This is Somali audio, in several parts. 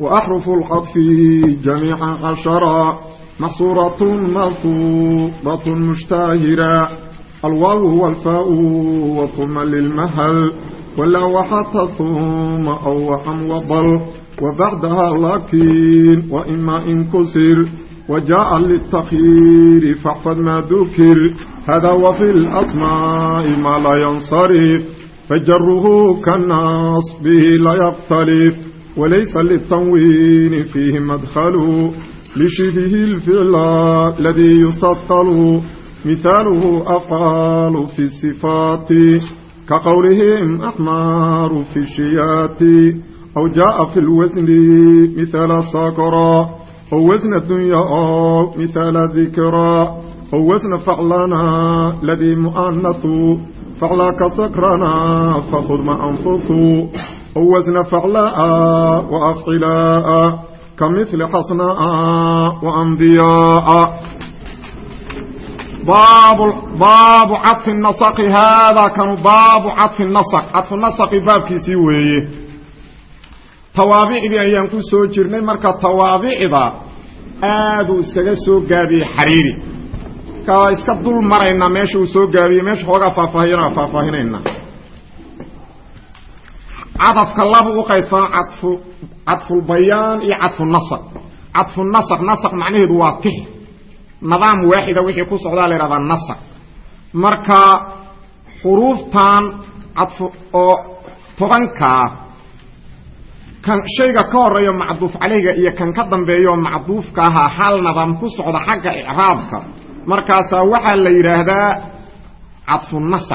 وأحرف العطف جميعا عشرا محصورة مطوبة مشتهرة الواو والفاء وثم للمهل ولا وحتى ثم أو وحم وضل وبعدها لكن وإما إن كسر وجاء للتخيير فاحفظ ما ذكر هذا وفي الأسماء ما لا ينصرف فجره كالناس به لا يختلف وليس للتنوين فيه مدخل لشبه الفعل الذي يستثقل مثاله أفعال في الصفات كقولهم أحمار في الشيات أو جاء في الوزن مثال سكرا أو وزن الدنيا مثال ذكرا أو وزن فعلنا الذي مؤنث فعلاك سكرنا فخذ ما أنفث أو وزن فعلاء وأفعلاء كمثل حسناء وأنبياء باب باب عطف النسق هذا كان باب عطف النسق عطف النسق baabkiisii weeye tawaabicdii ayaan ku soo jirnay marka tawaabicda aaduu iskaga soo gaabiyey xariiri ka iska dul maraynaa meesha uu soo gaabiyey meesha xoogaa faahfaahiyana faahfaahinayna cadafka laba u qaybsana cadfu cadfulbayaan iyo cadfunasq cadfunasq nasq macnaheedu waa tix. Nidaam waaxida wixii ku socdaa la yhahdaa nasq marka xuruuftan cadf oo tobankaa kan shayga ka horeeyo macduuf caleyga iyo kan ka dambeeyo macduufka ahaa hal nidaam ku socda xagga icraabka. Markaasaa waxaa la yidhaahdaa cadfunasq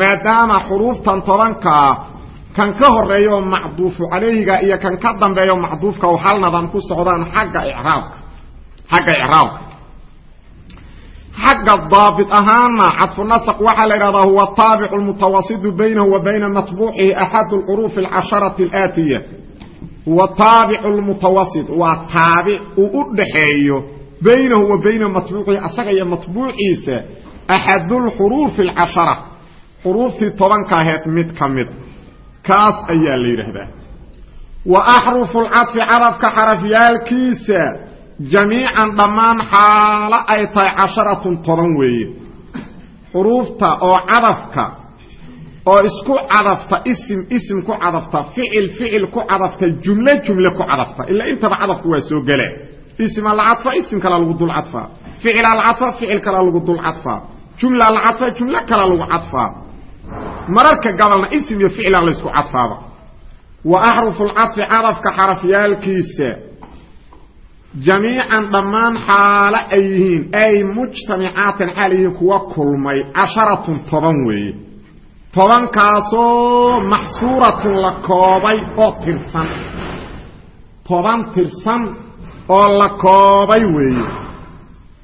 maadaama xuruuftan tobankaa kan ka horeeyo macduufu calayhiga iyo kan ka dambeeyo macduufka hal nidaam ku socdaan xagga icraabka xagga icraabka xagga daabit ahaana cadfu nasq waxaa la yidhahdaa huwa taabicu lmutawasitu baynahu wa bayna matbuucihi axad lcuruufi alcasharati alaatiya. Huwa taabicu lmutawasit waa taabic uu u dhaxeeyo baynahu wa bayna matbuucihi asaga iyo matbuuciisa axadulxuruufi alcashara. Xuruuftii tobanka aheed mid ka mid kaas ayaa la yidhaahdaa. Wa axrufu lcadfi cadafka xarafyaalkiisa jamiican dhammaan xaalo ay tahay casharatun toban weeye. Xuruufta oo cadafka oo isku cadafta isim isim ku cadafta ficil ficil ku cadafta jumle jumle ku cadafta ilaa intaba cadafku waa soo gela isima la cadfa isim kalaa lagu dul cadfaa ficilaa la cadfa ficil kalaa lagu dul cadfaa jumlaa la cadfa kalaa lagu cadfaa mararka gabalna isim iyo ficilaa laysku cadfaaba. Wa axrufu lcadfi cadafka xarafyaalkiisa. Jamiican dhammaan xaalo ay yihiin ay mujtamicaatin xaal yihiin kuwa kulmay casharatun toban weeye. Tobankaasoo maxsuuratun la koobay oo tirsan. Toban tirsan oo la koobay weeye.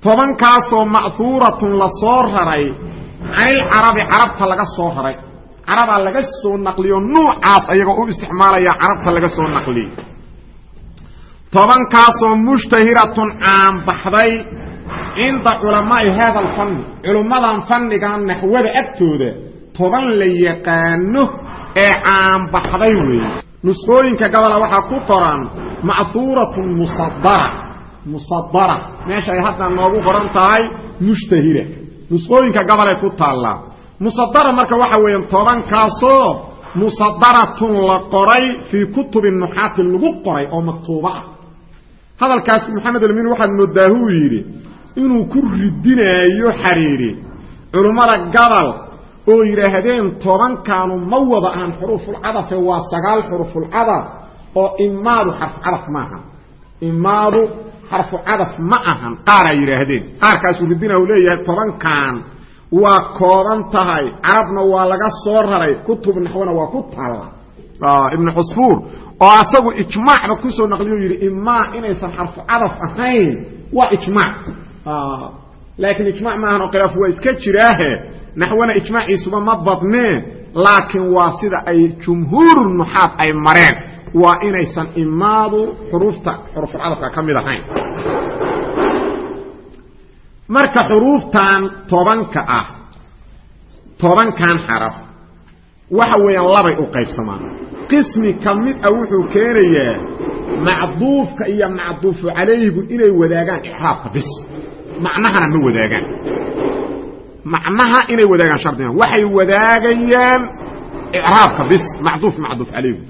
Tobankaasoo ma'huuratun la soo raray canilcarabi carabta laga soo raray carabaa laga soo naqliyo nuucaas ayagoo u isticmaalaya carabta laga soo naqliyey tobankaasoo mushtahiratun caanbaxday cinda culamaa'i haada alfanni culimmadan fannigan naxwada agtooda toban la yaqaano ee caanbaxday weeye. Nusqooyinka gabola waxaa ku qoran ma'huuratun musadara musadara meesha ay hadda noogu qoran tahay mushtahira nusqooyinka gabolay ku taallaa musadara marka waxa weeyaan tobankaasoo musadaratun la qoray fii kutubi nuxaati lagu qoray oo maktuubo ah. Hadalkaas maxamed almiin waxaad moodaa huu yidhi inuu ku ridinaayo xariiri culummada gabal oo yidhaahdeen tobankaanu ma wada ahan xuruufulcadafe waa sagaal xurufulcadaf oo imaadu xarfu cadaf maaha imaadu xarfu cadaf ma ahan qaaraa yidhaahdeen. Qaarkaasuu ridina u leeyahay tobankan waa kooban tahay. Carabna waa laga soo raray. Kutub naxwana waa ku taalla. Ibnu cusfuur oo asagu ijmaacba ku soo naqliyo yidhi imaa inaysan xarfu cadaf ahayn. Waa ijmaac. Laakiin ijmac maahan oo khilaaf waa iska jiraahe. Naxwana ijmaaciisuba ma badneen laakiin waa sida ay jumhuuru nuxaad ay mareen. Waa inaysan imaadu xuruufta xurufulcadafka ka mid ahayn marka xuruuftan tobanka ah tobankan xaraf waxa weeyaan labay u qaybsamaan. Qismi ka mid a wuxuu keenayaa macduufka iyo macduufu calayhigu inay wadaagaan icraabka bis. Macnahana ma wadaagaan. Macnaha inay wadaagaan shardiga. Waxay wadaagayaan icraabka bis macduuf macduuf calayhigu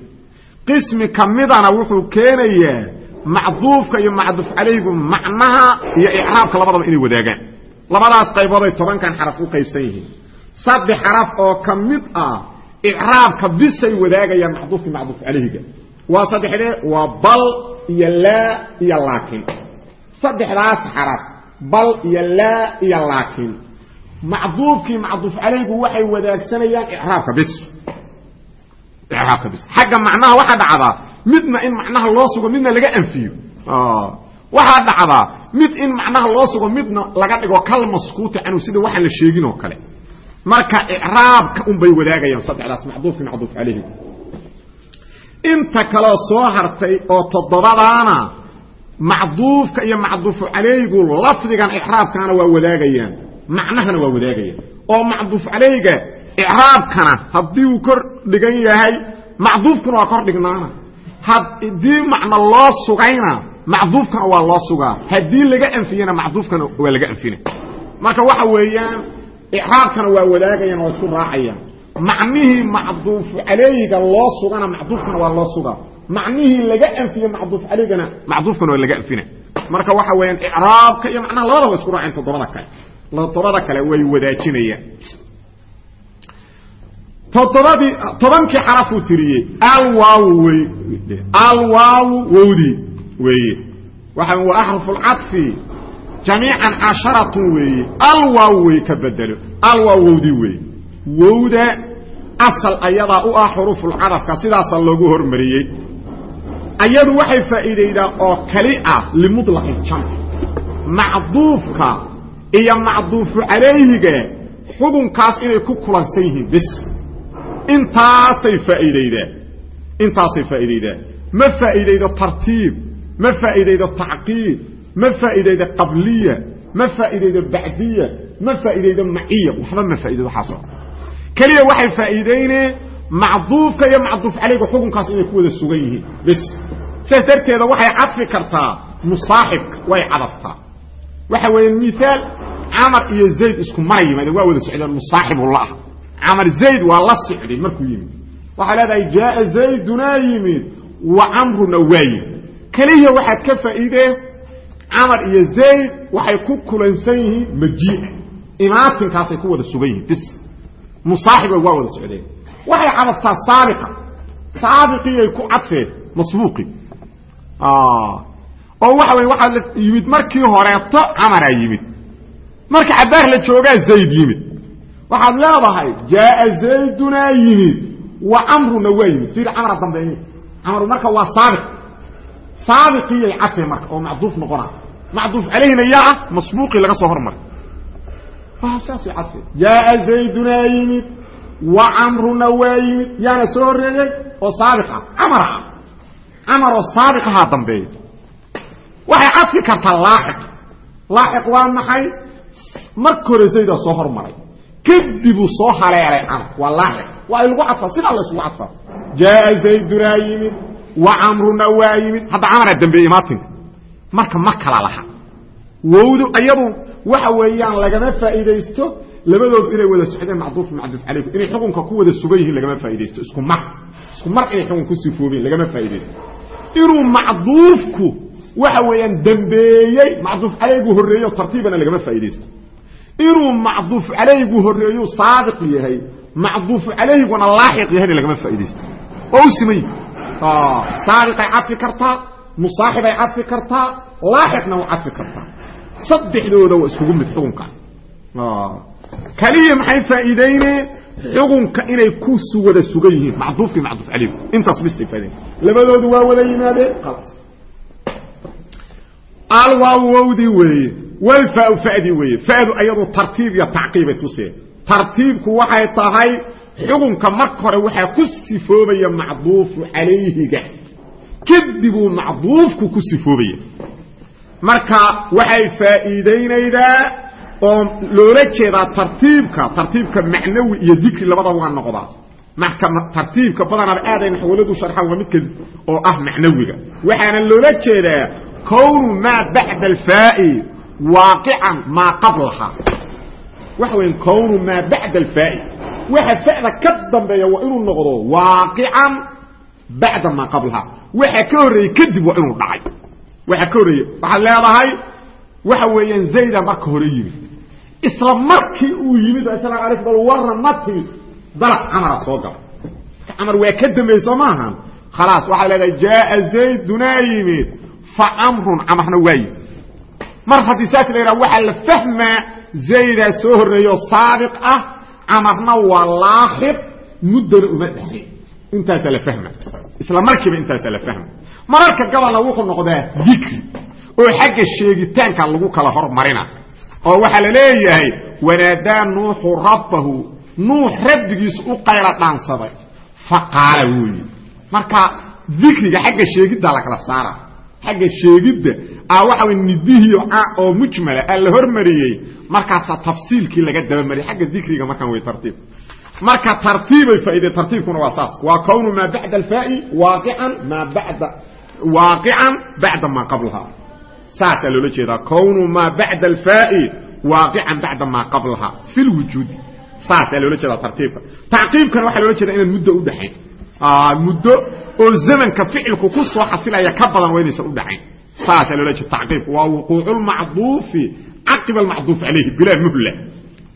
qismi ka midana wuxuu keenayaa macduufka iyo macduuf calayhigu macnaha iyo icraabka labadaba inay wadaagaan. Labadaas qaybood ay tobankan xaraf u qaybsan yihiin. Saddex xaraf oo ka mid ah icraabka bisay wadaagayaan macduufki macduuf calayhiga. Waa saddexdee waa bal iyo laa iyo laakin saddexdaas xaraf bal iyo laa iyo laakin macduufkii macduuf calayhigu waxay wadaagsanayaan icraabka bis. Icraabka bis. Xagga macnaha waxaa dhacdaa midna in macnaha loo sugo midna laga anfiyo. Waxaa dhacdaa mid in macnaha loo sugo midna laga dhigo kal maskuuta canhu sida waxaan la sheegin oo kale. Marka icraabka un bay wadaagayaan saddexdaas macduufkii macduuf calayhigu inta kaloo soo hartay oo toddobadaana macduufka iyo macduufu calayhigu lafdigan icraabkaana waa wadaagayaan macnahana waa wadaagayaan. Oo macduuf calayhiga icraabkana haddii uu kor dhigan yahay macduufkuna waa kor dhignaana haddii macno loo sugayna macduufkana waa loo sugaa. Haddii laga anfiyana macduufkana waa laga anfina. Marka waxa weeyaan icraabkana waa wadaagayaan waa isku raacayaan macnihii macduufu calayhiga loo sugana macduufkana waa loo sugaa. Macnihii laga anfiye macduuf calaygana macduufkana waa laga anfina. Marka waxa weeyaan icraabka iyo macnaha labada wa isku raaceen toddobada kale. Toddobada kale way wadaajinayaan toddobadii tobankii xarafuu tiriyey alwaawu wey alwaawu wowdii weeye. Waxa waa axrufu lcadfi jamiican casharatun weeye. Alwaawu wey ka bedelo alwaaw wowdii weeye. Wowda asal ayadaa u ah xuruufulcadafka sidaasaa loogu hormariyey. Ayadu waxay faa'iidaydaa oo kali ah limulaqi jamc macduufka iyo macduufu calayhiga xukunkaas inay ku kulansan yihiin bis intaasay faa'iidaydaa intaasay faa'iidaydaa ma faa'iidaydo tartiib ma faa'iidaydo tacqiid ma faa'iidaydo qabliya ma faa'iidaydo bacdiya ma faa'iidaydo maciya. Waxba ma faa'iidaydo waxaasoo. Keliya waxay faa'iidayneen macduufka iyo macduuf calayga xukunkaas inay ku wada sugan yihiin. Bis sidaas darteeda waxay cadfi kartaa musaaxibka way cadabtaa. Waxa weeye miaal camar iyo zayd isku mara yimaadeen waa wada socdeen musaaxibullah camar zayd waa la socday markuu yimid. Waxaa leedahay jaaa zaydunaa yimid wa camruna waa yimid keliya waxaad ka faa'iideen camar iyo zayd waxay ku kulansan yihiin majiia imaatinkaasay ku wada sugan yihiin bis. Musaaxiba waa wada socdeen. Waxay cadabtaa saabiqa saabiqiyay ku cadfeen masbuuqi. Oo waxa wey waxaa yimid markii horeeto camaraa yimid. Marka cabaar la joogaa zayd yimid waxaad leedahay jaaa zaydunaa yimid wa camruna waa yimid fiir camra dambeeye camru marka waa saabiq. Saabiqiyay cadfeen marka oo macduuf noqona macduuf calayhina yaa ah masbuuqii laga soo hormaray. Saasay cadfeen jaaa zaydunaa yimid wa camruna waa yimid yaana soo horreeyey oo saabiq ah. Camar ah. Camar oo saabiqahaa dambeeya waxay cadfi kartaa laaxiq. Laaxiq waa maxay? Marka hore zaydaa soo hormaray kadibuu soo haleelay camr waa waa lagu cadfaa? Sidaa la isugu cadfaa. Zaydunaa yimid wa camruna waa yimid. Hadda camaraa dambeeyey maatinka marka ma kala laha. Wowdu iyadu waxa weeyaan lagama faa'iidaysto labadoodu inay wada socdeen macduuf macduuf calayku inay xukunka ku wada sugan yihiin lagama faa'iidaysto. Isku mar. Isku mar inay xukun ku sifoobeen lagama faa'iidaysto. Inuu macduufku waxa weeyaan dambeeyey macduuf calaygu horreeyo tartiibana lagama faa'iidaysto inuu macduuf calaygu horreeyo saabiq yahay macduuf calayguna laaxiq yahayna lagama faa'iidaysto. Oo u siman yihi saabiqay cadfi kartaa musaaxibay cadfi kartaa laaxiqna waa cadfi kartaa. Saddexdooda waa iskugu mid xukunkaas kaliya maxay faa'iideyneen xukunka inay ku wada sugan yihiin macduufkii macduuf calayh intaas bis ifadeen labadoodu waa wada yimaadeen khalaas alwaaw wowdii weeye walfaau fadii weeye fadu ayadu tartiib iyo tacqiibay tuseen tartiibku waxay tahay xukunka marka hore ku sifoobaya macduufu calayhiga kadibuu macduufku ku sifoobaya marka waxay faa'iidaynaydaa oo loola jeedaa tartiibka tartiibka macnawi iyo dikri labadaba waa noqdaa marka tartiibka badanaba aaday naxwaladu sharxaan waa midka oo ah macnawiga waxaana loola jeedaa kownu maa bacda alfaa'i waaqican maa qablaha waxa weya kownu maa bacda alfaa'i waxa fa'da ka dambeeya waa inuu noqdo waaqican bacda maa qablaha waxa ka horreeyey kadib waa inuu dhacay waxa ka horreeye waxaad leedahay waxa weeyaan zayda marka hore yimid isla markii uu yimid asalaamu alaykum bal warna ma timid dalaq camara soo gala camar waa ka dambayso maahan khalaas waxaa leedahay jaaa zaydunaa yimid fa camrun camarna waa yimid mar haddii saas la yidhaha waxaa la fahmaa zaydaa soo horreeyo saabiq ah camarna waa laaxiq muddana uma dhexay intaasaa la fahma isla markiiba intaasaa la fahma mararka gabalna wuxuu noqdaa dikri oo xagga sheegitaanka lagu kala hormarina oo waxaa la leeyahay wanaadaa nuuxu rabbahu. Nuux rabbigiisu u qayla dhaansaday. Fa qaala wuu yidhi marka dikriga xagga sheegiddaa lakala saara xagga sheegidda a waxa nidihii oo mujmala aa la hormariyey. Markaasaa tafsiilkii laga dabamariyay xagga dikriga markaan way tartiib. Marka tartiibay faaide tartiibkuna waa saas. Waa kownu maa bacda alfaa'i waaqican maa bada waaqican bacda maa qablaha. Saasaa loola jeedaa kownu maa bacda alfaa'i waaqican bacda maa qablaha. Fi lwujuudi saasaa loola jeedaa tartiibka. Tacqiibkana waxaa loola jeeda inaan muddo udhaxayn muddo oo zamanka ficilku ku soo xasilaya ka badan waa inaysan udhacayn saasaa loola jeeda tacqiibka waa wuquucu lmacduufi caqiba almacduuf calayhi bilaa muhla.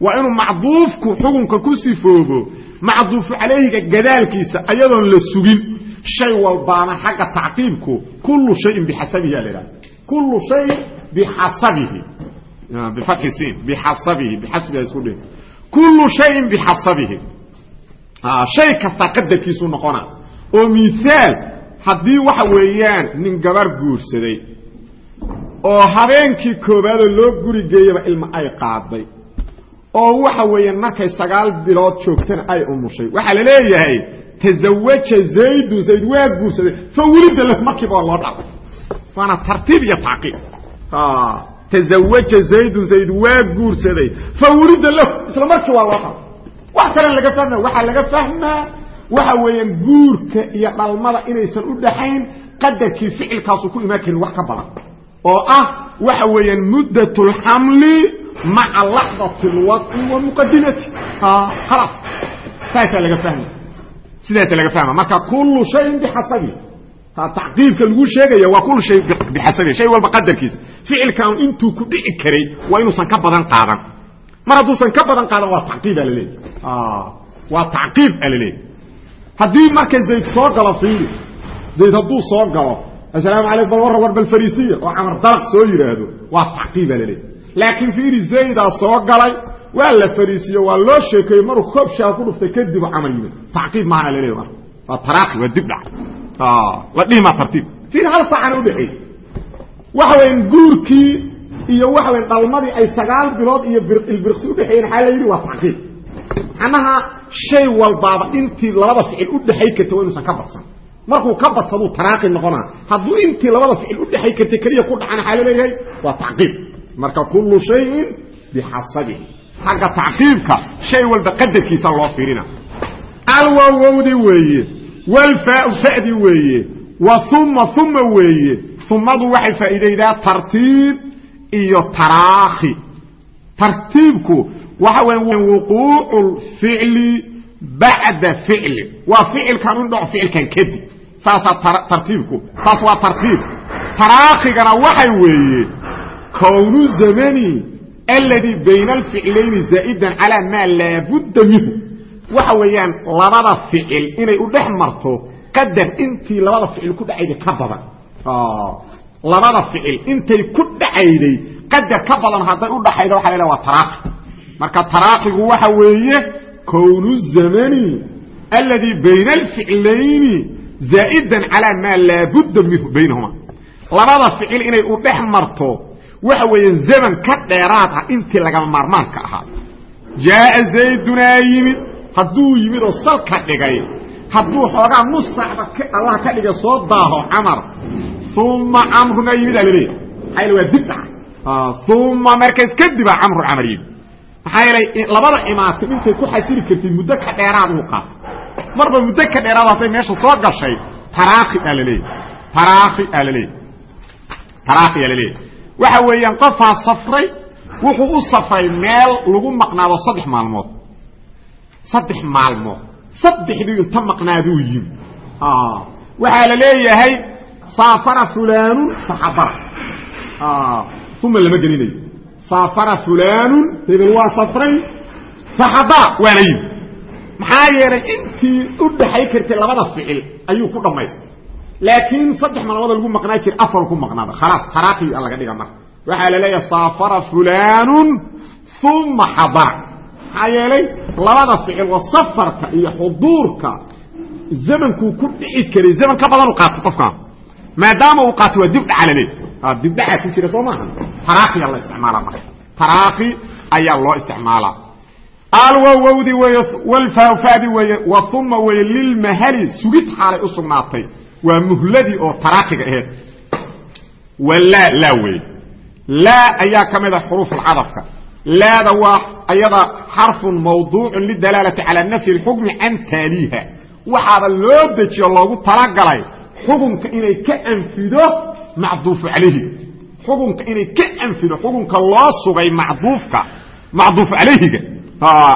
Waa inuu macduufku xukunka ku sifoobo macduufu calayhiga gadaalkiisa ayadoon la sugin. Shay walbaana xagga tacqiibku kullu shayin bixasabihi a la idhaha kullu shayin bixasabihi. Bifatxi siin bixasabihi bixasbiha isku dhe kullu shayin bixasabihi. Shay kastaa qadarkiisu noqona oo miaal haddii waxa weeyaan nin gabar guursaday oo habeenkii koobaadoo loo guri geeyaba ilma ay qaaday oo waxa weeyaan markay sagaal bilood joogtana ay umushay waxaa la leeyahay tazawaja zaydun zayd waa guursaday fa welida lahu markiiba waa loo dhacay waana tartiib iyo tacqiib tazawaja zaydun zayd waa guursaday fa welida lahu isla markii waa loo dhacay wax kalen laga fahma waxaa laga fahmaa waxa weeyaan guurka iyo dhalmada inaysan u dhaxayn qadarkii ficilkaasu ku imaan karin wax ka badan. Oo ah waxa weeyaan muddat lxamli maca laxdati lwadci wa muqadimati. Khalaas saasaa laga fahma sidaasa laga fahma. Marka kullu shayin bixasabi. Tacqiibka lagu sheegaya waa kullu shay bixasabi. Shay walba qadarkiisa ficilkan intuu ku dhici karay waa inuusan ka badan qaadan. Mar hadduusan ka badan qaadan waa taqiib aa waa tacqiib aa haddii marka zayd soo galo fiiri zayd hadduu soo galo assalaamu alaykum bal warra war bal fariisiya oo camar dalaq soo yidhaahdo waa tacqiib aa laleeyahy laakiin fiiri zaydaa soo galay waa la fariisiye waa loo sheekeeyey maruu koob shaa ku dhuftay kadibu camal yimid. Tacqiib maana laleeyahy marka waa taraaqi waa dib dhac. La dhihi maa tartiib fiiri hal saacana udhexeey waxa weyan guurkii iyo waxa weyan dhalmadii ay sagaal bilood iyo ilbirqsi udhexeeyeen waxaa la yidhi? Waa tacqiib macnaha shay walbaaba intii labada ficil u dhexay karta waa inuusan ka badsan. Markuu ka badsaduu taraaqi noqonaa. Hadduu intii labada ficil u dhexay kartay keliya ku dhacan waxaa la leeyahay waa tacqiib. Marka kullu shayin bixasabihi. Xagga tacqiibka shay walba qadarkiisa loo fiirina. Alwawowdi weeye walfaau fadi weeye wa uma uma weeye. Umadu waxay faa'iidaydaa tartiib iyo taraakhi. Tartiibku waxa weya wuquucu lficli bacda ficli waa ficilkan u dhaco ficilkan kadib. Saasaa tartiibku. Taas waa tartiib. Taraakhigana waxay weeye kownu zamani alladii bayna alficlayni zaa'idan calaa maa laabudda minhu. Waxa weeyaan labada ficil inay u dhex marto qadar intii labada ficil ku dhacayday ka badan. Labada ficil intay ku dhacayday qadar ka badan hadday u dhaxayda waxa la waa taraakhi marka taraakigu waxa weeye kownu zamani alladii bayna alficlayni zaa'idan calaa maa laabudda minhu baynahuma. Labada ficil inay u dhex marto waxa weeyaan zaman ka dheeraad ah intii lagama maarmaanka ahaa. Jaaa zaydunaa yimid hadduu yimid oo salka dhigay hadduu xoogaa nusacba allah ka dhigay soo daaho camar uma camruna yimid aa yaele waa dib uma markaas kadibaa camru camar yimid maxaa yeelay labada imaatim intay ku xasili kartid muddo ka dheeraad uu qaato. Marba muddo ka dheeraad hadday meesha soo gashay taraakhi aa laleeyahy taraakhi aa laleeyahy taraakhi aa laleeyahy waxa weeyaan qofaa safray wuxuu u safray meel lagu maqnaado saddex maalmood. Saddex maalmood. Saddexdii inta maqnaaduu yimi waxaa la leeyahay saafara fulaanun faxadara uma lama gelinayo saafara fulaanun hebel waa safray faxadara waana yimi maxaa yeelay intii u dhaxay kartay labada ficil ayuu ku dhammaystay. Laakiin saddex maalmood lagu maqnaa jira afar ku maqnaada. Khalaas taraaqi a laga dhiga marka waxaa la leeyahay saafara fulaanun uma xadara maxaa yeelay labada ficil waa safarka iyo xuduurka. Zamankuu ku dhici karay zaman ka badan u qaatay maadaama uu qaatay waa dibdhaca laleey dibdhaca ku jira soo maaha taraakiya la isticmaala marka. Taraaki ayaa loo isticmaalaa. Alwowowdi weeye walfaafadi weeye wa uma weeye lilmahali sugid xaalay u sugnaatay. Waa muhladii oo taraakiga aheed. Walaa laa weeye. Laa ayaa ka mid a xuruuf alcadafka laada waa ayada xarfun mawduucun lidalaalati calaa nafyi اlxukmi can taaliiha waxaaba loo dejiyo loogu talagalay xukunka inay ka anfido macduufu calayhi. Xukunka inay ka anfido xukunka loo sugay macduufka macduuf calayhiga.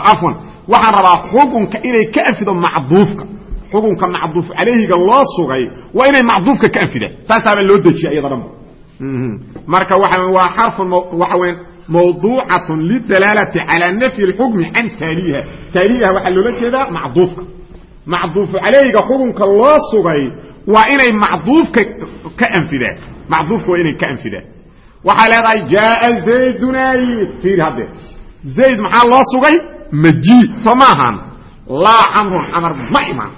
Cafwan waxaan rabaa xukunka inay ka anfido macduufka. Xukunka macduuf calayhiga loo sugay waa inay macduufka ka anfidaan. Saasaaba loo dejiya iyada dhanba marka waa waa xarfun waxa weya mawduucat lidalaalati calaa nafyi اlxukmi can taaliiha. Taaliiha waxaa loola jeedaa macduufka. Macduufu calayhiga xukunka loo sugay waa inay macduufka ka anfidaan. Macduufka waa inay ka anfidaan. Waxaa leedahay jaaa zaydunaa yimid fiiri haddee. Zayd maxaa loo sugay? Maji soo maahan laa camrun camar ma imaan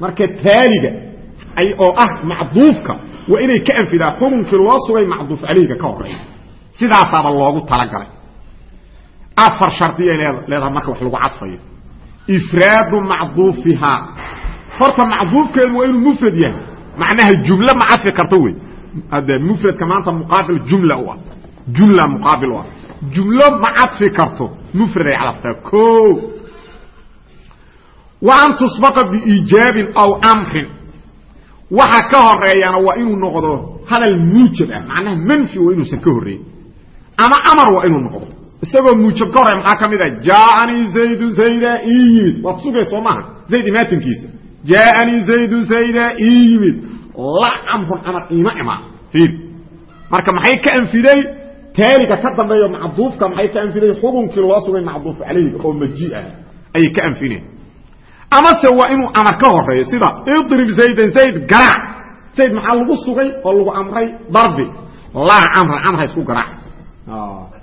marka taaliga ay oo ah macduufka waa inay ka anfidaan. Xukunkii loo sugay macduuf calayhiga ka horreeya sidaasaaba loogu talagalay. Afar shardiyay leedahay marka wax lagu cadfayo. Ifraadu macduufihaa horta macduufkeedu waa inuu mufrad yahay. Macnaha jumle ma cadfi karto wey. Ade mufradka maanta muqaabil jumla u ah. Jumla muqaabil u ah. Jumlo ma cadfi karto. Mufrad ay cadaftaa o wa an tusbaqa biiijaabin aw amrin. Waxa ka horeeyana waa inuu noqdo hadal muujab ah. Macnaha manfi waa inuusan ka horreeyin ama amar waa inuu noqdo. Isagoo muujab ka horreya maxaa ka mid ah? Jaaanii zaydu zayda ii yimid waad sugay soo maaha? Zayd imaatinkiisa jaaanii zaydu zayda ii yimid. la camrun camar iima imaan fiir marka maxay ka anfiday taaliga ka dambeeyo macduufka maxay ka anfiday xukunkii loo sugay macduuf calayhiga oo maji ah ayay ka anfineen amase waa inuu amar ka horeeyo sida idrib zaydan zayd garaac zayd maxaa lagu sugay oo lagu amray darbi laa camran camr ha isku garaac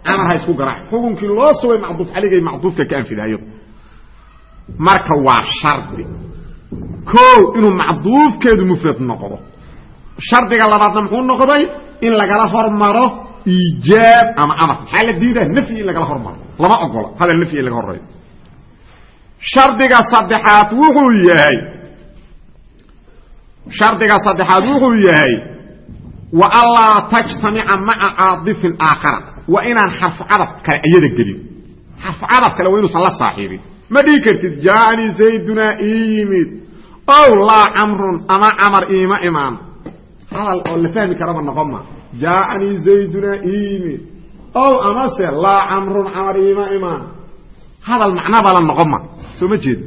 camar ha isku garaac xukunkii loo sugay macduuf caligay macduufka ka anfidaayo marka waa shardi o inuu macduufkeedu mufrad noqdo. Shardiga labaadna muxuu noqday? In lagala hormaro iijaab ama amar maxaa la diidaa? Nafyi in lagala hormaro. Lama ogola hadal nafyi in laga horeeyo shardiga saddexaad wuxuu yahay shardiga saddexaad wuxuu yahay wa anlaa tajtamica maca caadifin aakhara. Waa inaan xarfu cadaf kale iyada gelin. Xarfu cadaf kale waa inuusan la saaxiibin ma dhihi kartid jaaanii zaydunaa ii yimid. Ow laa camrun ama camar iima imaan. Hadal oo la fahmi karaba noqon ma. Jaaanii zaydunaa ii yimid. Ow amase laa camrun camar iima imaan. Hadal macnaba la noqon ma. Soo ma jeedo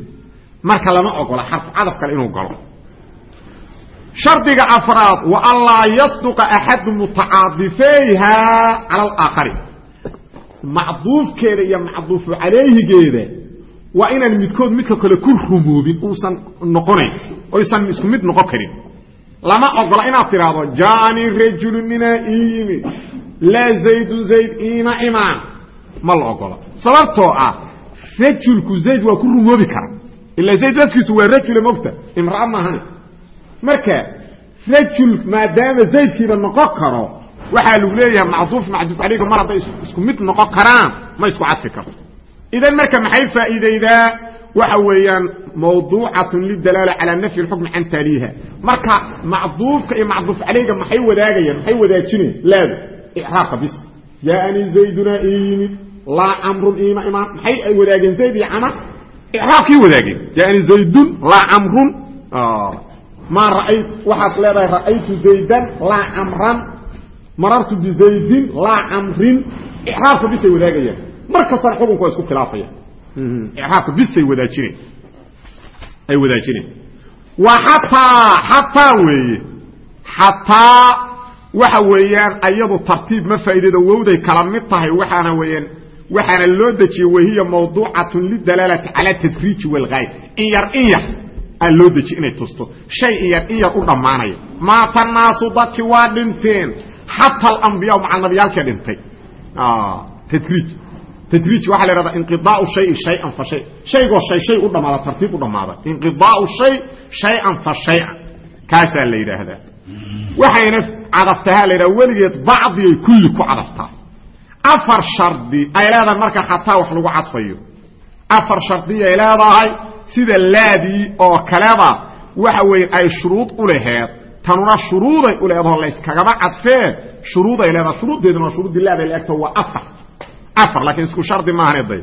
marka lama ogola xarfu cadaf kale inuu galo. Shardiga afraad wa anlaa yasduqa axadu mutacaadifeyha cala alaakhari macduufkeeda iyo macduufu calayhigeeda waa inaan midkood midka kale ku rumoobin uusan noqonayn oysan isku mid noqon karin. Lama ogola inaad tidhaahdo jaanii rajulu ninaa ii yimid laa zaydun zayd iima imaan. Ma la ogola sababtoo ah rajulku zayd waa ku rumoobi kara. Ila zayd lafkiisu waa rajule mogta imraa maahane marka rajul maadaama zaydkiiba noqon karo waxaa lagu leeyahay macduuf macduuf calayga mar hadday isku mid noqon karaan ma isku cadfi karto idan marka maxay faa'iidaydaa waxa weeyaan mawduucatun lidalaala calaa nafyi اlxukmi can taaliiha marka macduufka iyo macduuf calayga maxay wadaagayaan maxay wadaajinayan laadu icraabka bis jaaanii zayduna ii yimid laa camrun iima imaan maxay ay wadaageen zayd iyo camar icraabkii wadaageen jaaanii zaydun laa camrun maa raayt waxaad leedahay ra'aytu zaydan laa camran marartu bizaydin laa camrin icraabka bisay wadaagayaan mar kastana xukunku waa isku khilaafaya. Icraabka bisay wadaajineen. Ay wadaajineen. Wa xataa xataa weeye xataa waxa weeyaan ayadu tartiib ma faa'iideedo wowday kala mid tahay waxaana weeyaan waxaana loo dejiyey wahiya mawduucatun lidalaalati cala tadriiji walgaaya in yar in yar aa loo dejiye inay tusto. Shay in yar in yar u dhammaanaya maata naasu dadkii waa dhinteen. Xata alambiyaa maca nabiyaalkee dhintay? Tadriij tadriij waxaa la ihahdaa inqidaau shayi shayan fa shay. Shaygoo shay shay u dhamaada tartiib u dhamaada. Inqidaau shay shayan fa shayan kaasaa la yidhaahdaa. Waxayna cadaftahaa la yidhaha weligeed bacdigay kulli ku cadaftaa. Afar shardi ay leedahay marka xataa wax lagu cadfayo. Afar shardi ay leedahay sida laadii oo kaleba waxa weeye ay shuruud u laheed. Tanuna shuruuday u leedaho layskagama cadfee shuruuday leedaha shuruuddeeduna waa shuruuddii laada la egto waa afar afar laakiin isku shardi maahan day.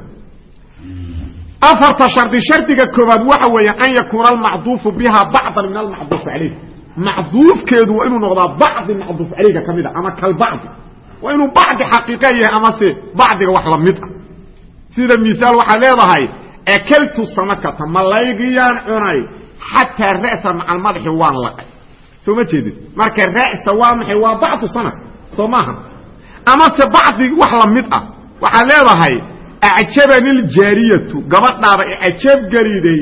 Afarta shardi shardiga koobaad waxa weeye an yakuuna almacduufu biha bacdan min almacduuf calayh macduufkeedu waa inuu noqdaa bacdi macduuf calayga ka mid a ama kalbacdi waa inuu bacdi xaqiiqa yahay amase bacdiga wax la mid ah. Sida miaal waxaa leedahay akaltu samakata malaygiyaan cunay xataa ra'sa maca almadaxi waan laqay. Soo ma jeedid marka ra'sa waa maxay? Waa bacdu samak soo maaha. Amase bacdi wax la mid ah waxaad leedahay acjabani ljaariyatu gabadhaaba icajabgeliday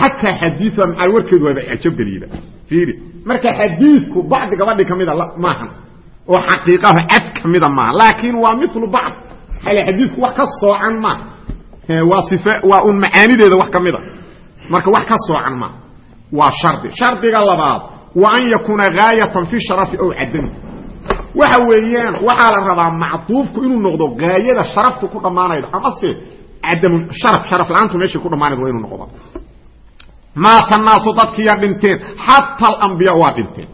xataa xadiia macal warkeedu waaba icajabgeliyda iiri marka xadiidku bacdi gabadhi ka mida maahan oo xaqiiqaho cad ka mida maaha. Laakiin waa milu bacd. Xale xadiidku wax ka soocan maaha. Waa if waa un macaanideeda wax ka mida. Marka wax ka soocan maaha. Waa shardi. Shardiga labaad wa an yakuuna gaayatan fi sharafi ow cadami waxa weeyaan waxaa la rabaa macduufku inuu noqdo gaayada sharaftu ku dhammaanaydo amase cadamu sharaf sharaf la'aantu meeshay ku dhammaanaydo waa inuu noqdo. Maata naasu dadkiiyaa dhinteen xata alambiya waa dhinteen.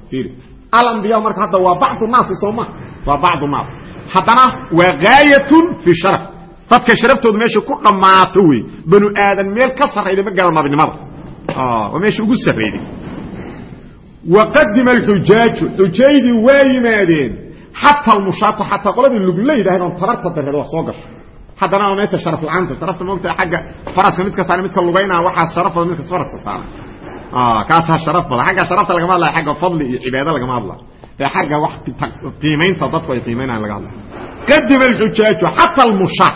Alambiya marka hadda waa bacdu naasi soo ma? Waa bacdu naas. Haddana waa gaayatun fi sharaf. Dadka sharaftooda meeshay ku dhammaato wey. Banu aadan meel ka sarrayda ma gaala nabinimada waa meesha ugu sarrayday. Waqadima alxujaaju xujaydii waa yimaadeen xata almushaato xataa qoladii luglayda ahayd oon tabarta dareed waa soo gasho haddana waa meesha sharaf la'aanta sharafta moogtaa xagga faraska midka saara midka lugaynaa waxaa sharaf badan midka faraska saara kaasaa sharaf badan xagga sharafta lagama hadlaya xagga fadli iyo cibaado lagama hadlayo ee xagga wax qiimaynta dadku ay qiimaynayan laga hadlayo qadima alxujaaju xata almushaa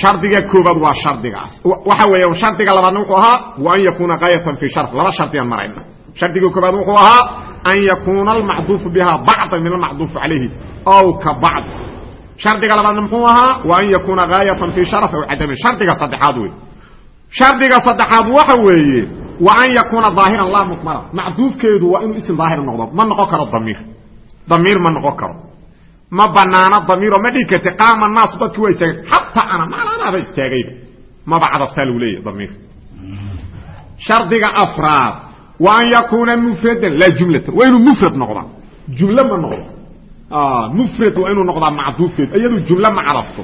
shardiga koobaad waa shardigaas waxa weeye shardiga labaadna wuxuu ahaa wa an yakuuna gaayatan fi sharf laba shardigaan marayna shardiga koobaad wuxuu ahaa an yakuuna almacduufu biha bacdan min almacduufi calayhi ow ka bacd shardiga labaadna muxuu ahaa wa an yakuuna gaayatan fi sharaf aw cadamin shardiga saddexaad wey shardiga saddexaad waxa weeye wa an yakuuna daahiran laa mudmara macduufkeedu waa inuu isim daahir noqdo ma noqon karo damiir damiir ma noqon karo ma banaano damiiro ma dhigi karti qaama naasu dadkii waa istaageen xataa ana maalanaaba istaagayba maba cadaftaa lagu leeyahy damiir shardiga afraad wa an yakuuna mufradan laa jumlatan waa inuu mufrad noqdaa jumle ma noqdo mufrad waa inuu noqdaa macduufkeed iyadu jumle ma cadafto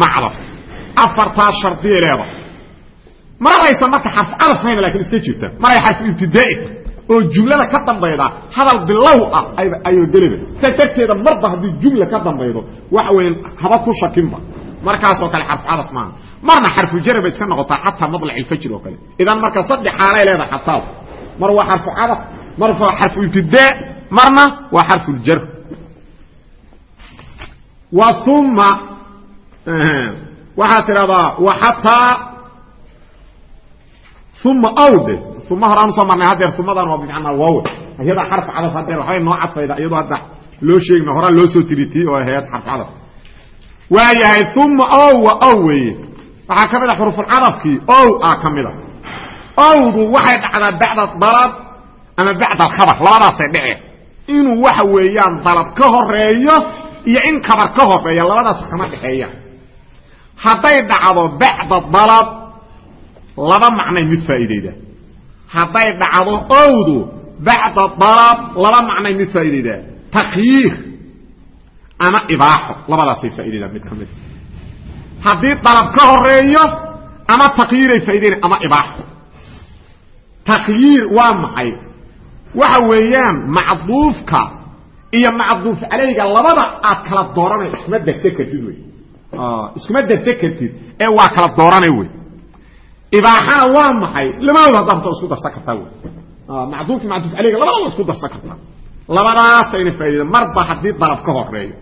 ma cadafto afartaas shardiya leedahay mararaysa marka xarf cadaf hayna laakiin iska jirta maray xarfu ibtidaa'i oo jumlada ka dambayda hadal bilow ah ayo gelaba saa darteeda marba haddii jumla ka dambaydo waxa weya haba ku shakinba markaasoo kale xarfu cadaf maaha marna xarfu jara bay iska noqotaa xataa madlac ilfajr oo kale idan marka saddex xaalay leedahay xataad mar waa xarfu cadaf mar waa xarfu ibtidaa marna waa xarfu ljar wa uma waxaa tidhahdaa wa xataa uma awde uma horaan u soo marnay hadeer umadan waa bimacnaa waawe iyadaa xarf cadaf hadeer waxbay noo cadfayda iyadoo hadda loo sheegna horaan loo soo tiri tii oo ahayd xarf cadaf waayahay uma ow wa ow weeye. Waxaa ka mid a xurufulcadafkii ow a ka mid a owdu waxay dhacdaa bacda dalab ama bacda alkhabar labadaasay dhece inuu waxa weeyaan dalab ka horeeyo iyo in kabar ka horreeya labadaas kama dhexeeyaan hadday dhacdo bacda dalab laba macnay mid faa'iideyda. Hadday dhacdo owdu bacda dalab laba macnay mid faa'iideyda. Takyiir ama ibaaxo labadaasay faa'ideydaan mid ka mid. Haddii dalab ka horeeyo ama takyiiray faa'ideyn ama ibaaxo takyiir waa maxay? Waxa weeyaan macduufka iyo macduuf calayga labada aad kala dooranay iskuma derse kartid wey. Iskuma derse kartid ee waa kala dooranay wey. Ibaaxana waa maxay? Labadooda haddaa rabto isku darsan kartaa wey. Macduufka macduuf calayga labadaba isku darsan kartaa. Labadaasayna faa'ideeda marba haddii dalab ka horeeyo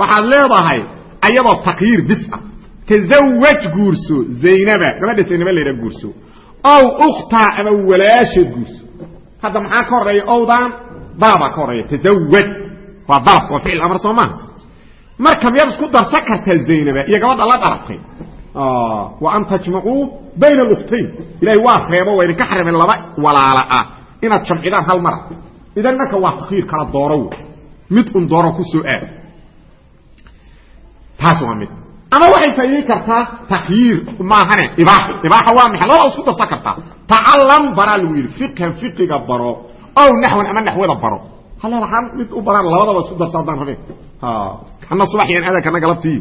waxaad leedahay ayadoo takyiir bis ah. Tazawaj guurso zaynaba gabadha zaynaba laydha guurso ow ukhtaa ama walaasheed guurso hadda maxaa ka horreeya owdan dalabaa ka horreeya tazawaj waa dalab waa ficil amar soo maaha marka miyaad isku darsan kartaa zaynaba iyo gabadha la dhalabtay wa an tajmacuu bayna aluktayn ilahay waa reebo waa idinka xarimeen laba walaala ah. Inaad jamcidaan hal mara idan marka waa takyiir kala dooro. Wey mid un dooro ku soo taas waa mid ama waxay faa'iideyn kartaa takyiir. Maahane ibaaxo ibaaxa waa maxay? Labada isku darsan kartaa. Tacalam baraa lagu yidhi fiqhan fiqiga baro ow naxwan ama naxwada baro. Haleeda han mid u baraan labadaba isku darsa haddaan rabeen kana subaxyan adan kana galabtii.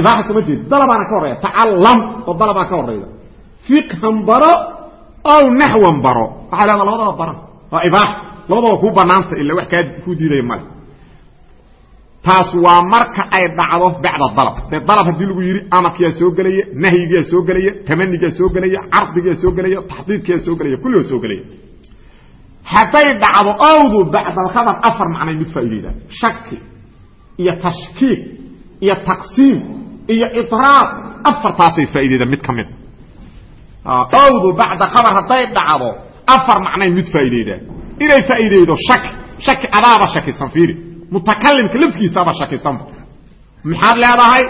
Ibaaxa soo ma jeed. Dalabaana ka horreeya tacalam oo dalabaa ka horeyda fiqhan baro ow naxwan baro. Waxay leedaa labadaba baran. Waa ibaax labadaba kuu banaanta ila wax kaa ku diidaya male taas waa marka ay dhacdo bacda dalab. Dee dalab haddii lagu yidhi amarkiyaa soo gelaya nahyigiyaa soo gelaya tamanigaa soo gelaya cardigaa soo gelaya taxdiidkiyaa soo gelaya kulligaa soo gelaya hadday dhacdo owdu bacda alkhabar afar macnay mid faa'iideyda shaki iyo tashkiik iyo taqsiim iyo idraab afartaasay faa'iideyda mid ka mid. Owdu bacda khabar hadday dhacdo afar macnay mid faa'iideyda inay faa'iideydo shaki. Shaki adaaba shakisan fiiri mutakalimka lafkiisaaba shakisanba maxaad leedahay?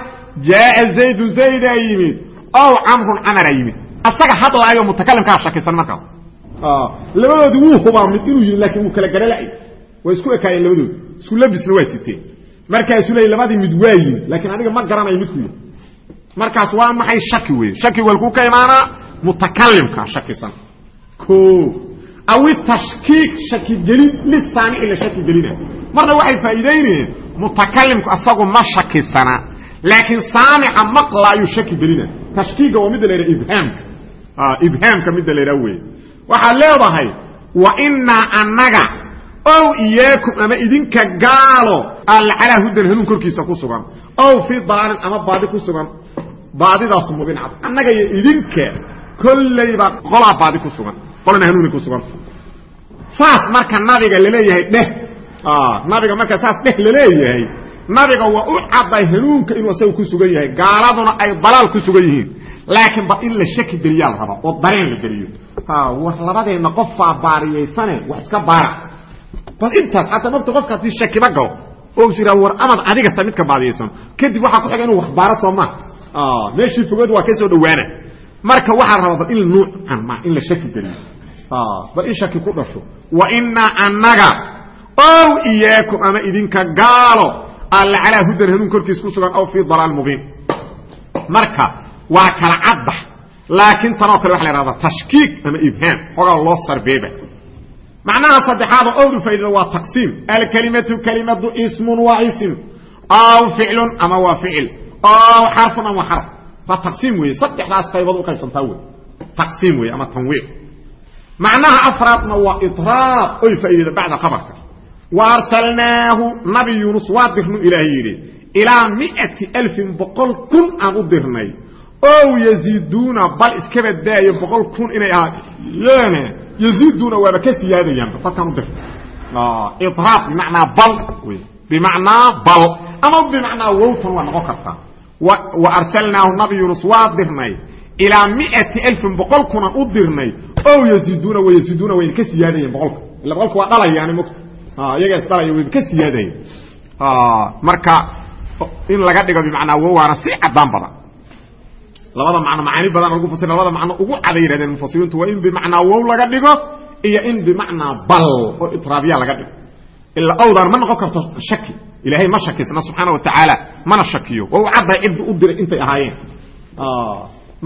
Jaaa zaydun zaydaa yimid. Ow camrun camara yimid. Asaga hadlaayo mutakalimkaa shakisan markaas labadoodi wuu hubaa mid inuu yimid laakiin wuu kala garala'y way isku ekaayeen labadoodi isku labisna waa siteen markaasuu leey labadii mid waa yimid laakiin aniga ma garanayo midku yimid. Markaas waa maxay shaki weeye? Shaki walkuu ka imaanaa mutakalimka shakisan o awi tashkiik shakigelin lisaamici la shaki gelina marna waxay faa'iidaynayeen mutakalimku asagu ma shakisana laakiin saamica maqlaayuu shaki gelina. Tashkiiga waa midda la yidhaha ibhaamka. Ibhaamka midda la yidhaha weye waxaad leedahay wa inaa annaga ow iyaakum ama idinka gaalo alla calaa hudan hanuun korkiisa ku sugan ow fii daalin ama baadi ku sugan baadidaas mubin cad. Annaga iyo idinka kollayba qolaa baadi ku sugan qolana hanuuni ku sugan. Saas marka nabiga la leeyahay dheh nabiga marka saas dheh la leeyahay nabiga waa u cadday hanuunka inuu asaga ku sugan yahay gaaladuna ay dalaal ku sugan yihiin. Laakiin ba in la shaki geliyaa la rabaa oo dareen la geliyo war labadeenna qof baa baariyaysane wax iska baara. Bal intaas xataa mogta qofka haddii shakiba galo oo is yidhaha war amad adiga ta midka baadiyaysan kadib waxaa ku xiga inuu wax baaro soo maa meeshii fogeed waa ka soo dhowaana. Marka waxaa rabaa bal in nuucan ma in la shaki geliyo bal in shaki ku dhasho. Wa inaa annaga ow iyaakum ama idinka gaalo alla calaa hudan hanuun korkiis ku sugan aw fii dalaal mubiin. Marka waa kala cadbax laakiin tanoo kale waxa la hahda tashkiik ama ibhaam xogaa loo sarbeeba. Macnaha saddexaad oo owdu faa'idada waa taqsiim. Alkelimatu kelimadu ismun waa ism. Aw ficlun ama waa ficil. Aw xarfun ama xarf. Waa taqsiim weeye. Saddexdaas qaybood u qaybsantaa wey taqsiim weeye ama tanwiic macnaha afraadna waa idraab oy faa'iidada bacda khabarka. wa arsalnaahu nabi yuunus waa dirnu ilaahay yidhi ilaa miati alfin boqol kun aan u dirnay ow yaziiduuna bal iskaba daayo boqol kun inay ahaayeene yaziiduuna waaba ka siyaadayaanba dadkaan u dirnay idraab bimacnaa bal bimacnaa bal. Ama bimacnaa wowtan waa noqon kartaa wa arsalnaahu nabi yuunus waa dirnay ilaa miati alfin boqol kunaan u dirnay ow yaziiduuna wa yaziiduuna wayna ka siyaadayeen boqolka illa boqolka waa dhalayaani mogta iyagaa is dhalaya wayba ka siyaadayen marka in laga dhigo bimacnaa wow waana si cadaan badan. Labada macno macaani badan lagu fasira labada macno ugu caday yihahdeen mufasiriintu waa in bimacnaa wow laga dhigo iyo in bimacnaa bal oo itraabiya laga dhigo. Ilaa awdaan ma noqon karto shaki. Ilaahay ma shakisna subxaana wa tacaala mana shakiyo. Waa u cadday cidda u diray intay ahaayeen.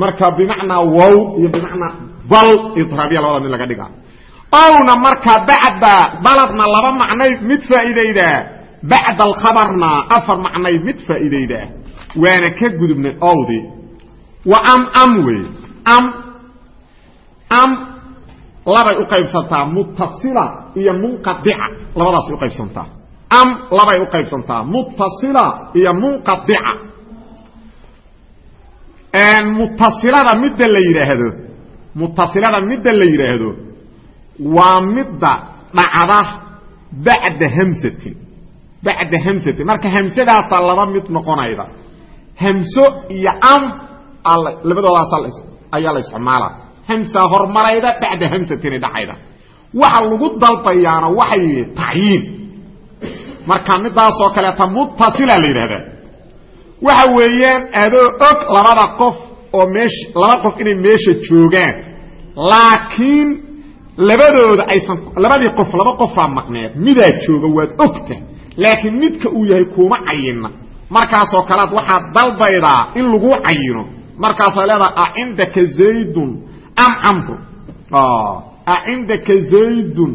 Marka bimacnaa wow iyo bimacnaa bal itraabiya labada mid laga dhiga owna marka bacda dalabna laba macnay mid faa'iidaydaa bacda alkhabarna afar macnay mid faa'iidaydaa waana ka gudubnay owdii wa am am wey am am labay u qaybsantaa mutasila iyo munqadica labadaasay uqaybsantaa am labay u qaybsantaa mutasila iyo munqadica. Mutasilada midda la yidhaahdo mutasilada midda la yidhaahdo waa midda dhacda bacda hamsatin. Bacda hamsatin. Marka hamsadaasaa laba mid noqonayda. Hamso iyo am labadoodaas ayaa la isticmaala. Hamsa hormarayda bacda hamsatin dhacayda. Waxa lagu dalbayaana waxay tacyiin marka midaasoo kaleeta mutasila la yidhahdaa waxa weeyaan adoo og labada qof oo meesha laba qof inay meesha joogaan. Laakiin labadooda aysan labadii qof laba qofaa maqneed. Midaa jooga waad ogta. Laakiin midka uu yahay kuma cayinna. Markaasoo kalead waxaad dalbaydaa in lagu cayino. Markaasaa leedaha acindaka zaydun am camrun acindaka zaydun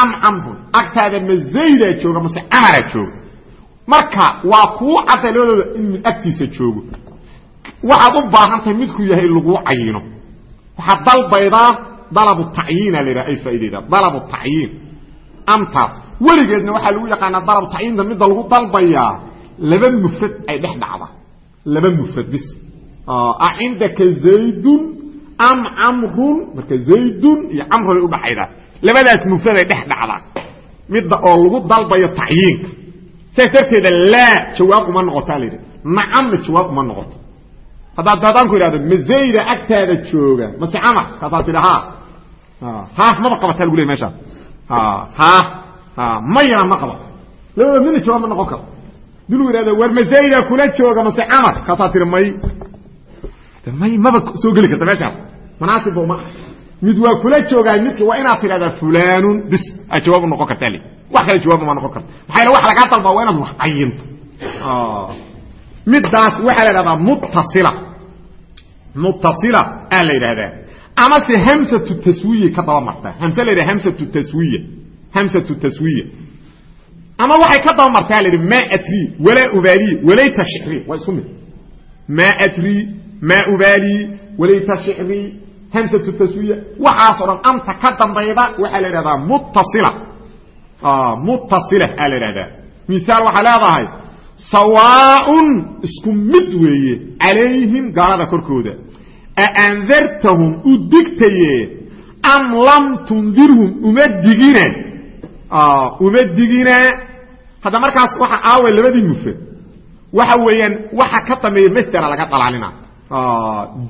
am camrun agtaada ma zaydaa jooga mase camaraa jooga. Marka waa kuu cadda labadooda in agtiisa joogo. Waxaad u baahan tahay midku yahay laguu cayino. Waxaad dalbaydaa dalabu tacyiina la yidhaha ay faa'iidaydaa dalabu tacyiin amtaas weligeedna waxaa lagu yaqaanaa dalabu tacyiinta midda lagu dalbayaa laba mufrad ay dhex dhacda. Laba mufrad bis. Acindaka zaydun am camrun marka zaydun iyo camrun ay udhaxaydaa labadaas mufrad ay dhex dhacdaa. Midda oo lagu dalbayo tacyiinka saas darteeda laa jawaab uma noqotaa la yidhi. Nacamna jawaab uma noqoto. Haddaad haddaan ku idhahdo mazayda agtaada jooga? Mase camar kaasaa tidhi ha haaf maba qabataa lagu ley meshaas haaf mayna ma qabato. Labada mina jawaab ma noqon karo. Dii lu yidhahdo war mazayda kula jooga mase camar? Kaasaa tihi may. May maba soo geli karta meeshaas manaasib ba ma mid waa kula joogaa midki waa inaad tidhahdaa fulanun bis. A jawaab u noqon kartaa le wax kale jawaab ma noqon karta. Maxaa wax lagaa dalbaa waa inaad wax cayinto. Middaas waxaa la idhahdaa mutasila. Mutasila aa la yidhahdaa amase hamsatu taswiya ka daba martaa hamse la yidhaha hamsatu taswiya hamsatu taswiya ama waxay ka daba martaa la yidhi maa atri walaa ubaaliyi walayta shicri. Waa isku mid. Maa atri maa ubaaliyi walayta shicri. Hamsatu taswiya waxaasoo dhan anta ka dambayda waxaa la yidhahdaa mutasila mutasila aa la yidhahdaa. Misaal waxaa leedahay sawaaun isku mid weeye calayhim gaalada korkooda aandartahum u digtaye am lam tundirhum uma digina uma digina hadda markaas waxa aaway labadii mufrad waxa weeyaan waxa ka dambeeya masdera laga dhalaalina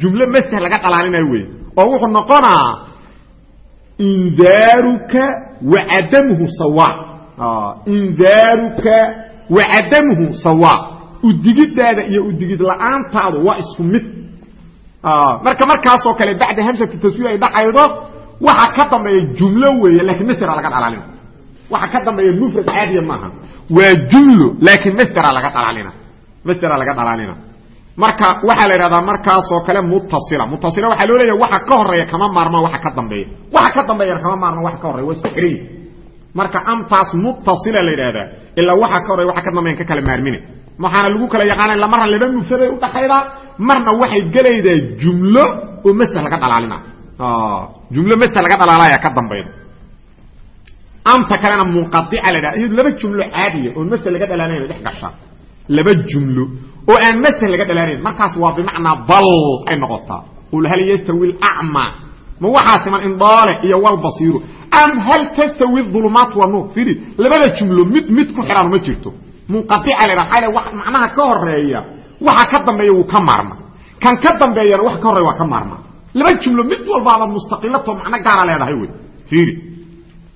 jumlo masder laga dhalaalinayo wey oo wuxuu noqonaa indaaruka wacadamuhu sawa indaaruka wacadamuhu sawa udigidaada iyo udigid la'aantaadu waa isku mid marka markaasoo kale bacda hamsatu taswiya ay dhacaydo waxa ka dambeeya jumlo weeye lakiin masdera laga dhalaalina. Waxa ka dambeeya mufrad caadiya maaha. Waa jumlo laakiin masdera laga dhalaalina. Masdera laga dhalaalina. Marka waxaa la idhahdaa markaasoo kale mutasila mutasila waxaa loo leeyahay waxa ka horreeya kama maarmaan waxa ka dambeeya. Waxa ka dambeeyana kama maarmaan waxa ka horreya waa isku xiran marka amtaas mutasila la yidhahdaa ilaa waxa ka horreya waxa ka dambeyan ka kala maarmina waxaana lagu kala yaqaana ila marna laba mufraday udhaxaydaa marna waxay gelaydaa jumlo oo masder laga dhalaalina jumlo masder laga dhalaalaya ka dambayda amta kalena munqadica la yidhahda iyado laba jumlo caadiya oo masder laga dhalaalinaya dhex gashaa laba jumlo oo aan masder laga dhalaanayn markaas waa bimacnaa bal ay noqotaa. Qul hal yastawi alacma ma waxaa siman indhoole iyo walbasiiru am hal tastawi ulumaat wanuur firi labada jumlo mid mid ku xidhaan ma jirto munqaica la ydhaha aa macnaha ka horreeya waxa ka dambeeya wuu ka maarma kan ka dambeeyana wax ka horreya waa ka maarma laba jumlo mid walbaaba mustaqilato macno gaara leedahay wey fiiri.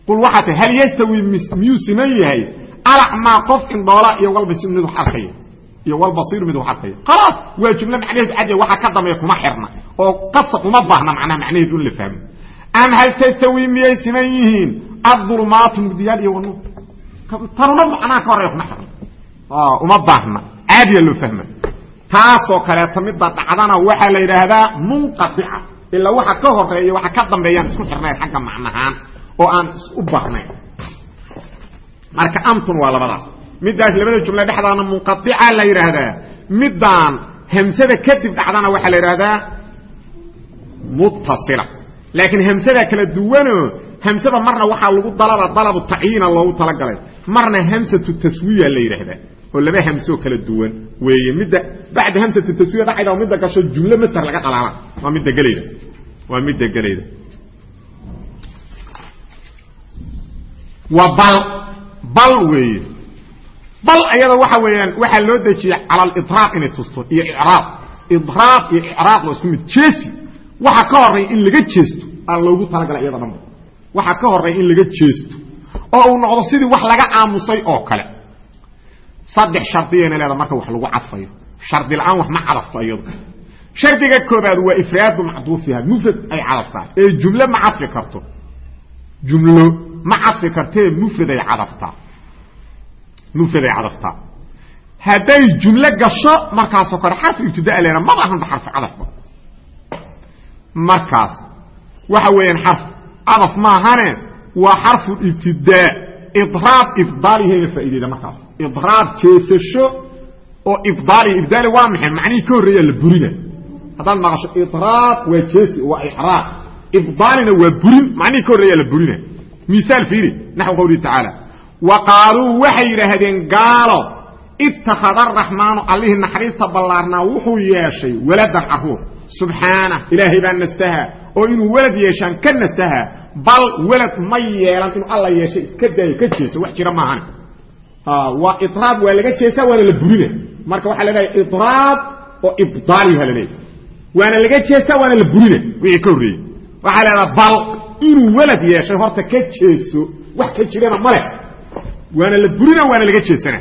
Qul waxaa tii hal yastawi miyuu siman yahay? Alacmaa qof indhoola iyo walbasiir mid wax arkaya iyo walbasiiru mid wax arkaya khalaas waa jumle macnaheedu cadi waxa ka dambeeya kuma xirna oo qasa uma baahna macnaha macnaheedu in la fahmo. Am hal tastawi miyay siman yihiin? Adulmaatu mugdiyaal iyo wanuur tanuna macnaha ka horreya kuma xirna uma baahna caadiya loo fahma. Taasoo kaleeta midda dhacdana waxaa la yidhaahdaa munqaica ilaa waxa ka horreeya waxa ka dambeeyaan isku xirnayn xagga macnahaan oo aan u baahnayn marka amtun waa labadaas. Middaas labada jumle dhexdaana munqaica la yidhaahdaa. Middaan hamsada kadib dhacdana waxaa la yidhaahdaa mutasila laakiin hamsada kala duwanoo hamsada marna waxaa lagu dalaba dalabu tacyiina loogu talagalay. Marna hamsatu taswiya la yidhaahdaa oo laba hamsoo kala duwan weeye. Midda bacda hamsatu taswiya dhacayda oo midda gasho jumle masar laga dhalaala waa midda gelayda waa midda gelayda waa bal. Bal weeye. Bal ayada waxa weeyaan waxaa loo dejiyey cala alidraaq inay tusto iyo icraab. Idraaq iyo icraaq waa isku mid. Jeesi. Waxa ka horreeya in laga jeesto aan loogu talagalay iyada dhanba waxa ka horreeya in laga jeesto. Oo uu noqdo sidii wax laga aamusay oo kale saddex shardiyayna leeda marka wax lagu cadfayo. Shardi la'aan wax ma cadafto iyadu. Shardiga koobaad waa ifraadu macduufiha mufrad ay cadaftaa ee jumle ma cadfi karto. Jumlo ma cadfi kartee mufraday cadaftaa mufraday cadaftaa hadday jumle gasho markaasoo kale xarfu ibtidaa leena maba ahanba xarfu cadafba markaas waxa weeyaan xarf cadaf maahane waa xarfu ibtidaa idraab ifdaalihayna faa'iideyda markaas idraab jeesasho oo ibdaalihi ibdaali waa maxay macnihii ka horreeya la burina haddaad maqasho idraab waa jeesi waa icraab ibdaalina waa burin macnihii ka horreeya la burina miaal fiiri naxw qawlihi tacaala wa qaaluu waxay yidhaahdeen gaalo ittakhada araxmaanu allihii naxariista ballaarnaa wuxuu yeeshay waladan carruur subxaana ilaahay baa nastaha. Oo inuu welad yeeshaan ka nastaha bal welad ma yeelan inuu alla yeeshay iska daayo ka jeeso wax jira maahane. Waa iraab waa laga jeesa waana la burina marka waxaa leedahay iraab oo ibdaaliha laleeyahy waana laga jeesa waana la burina wixii ka horreeyey waxaa leedaha bal inuu welad yeeshay horta ka jeeso wax ka jirana male waana la burina waana laga jeesana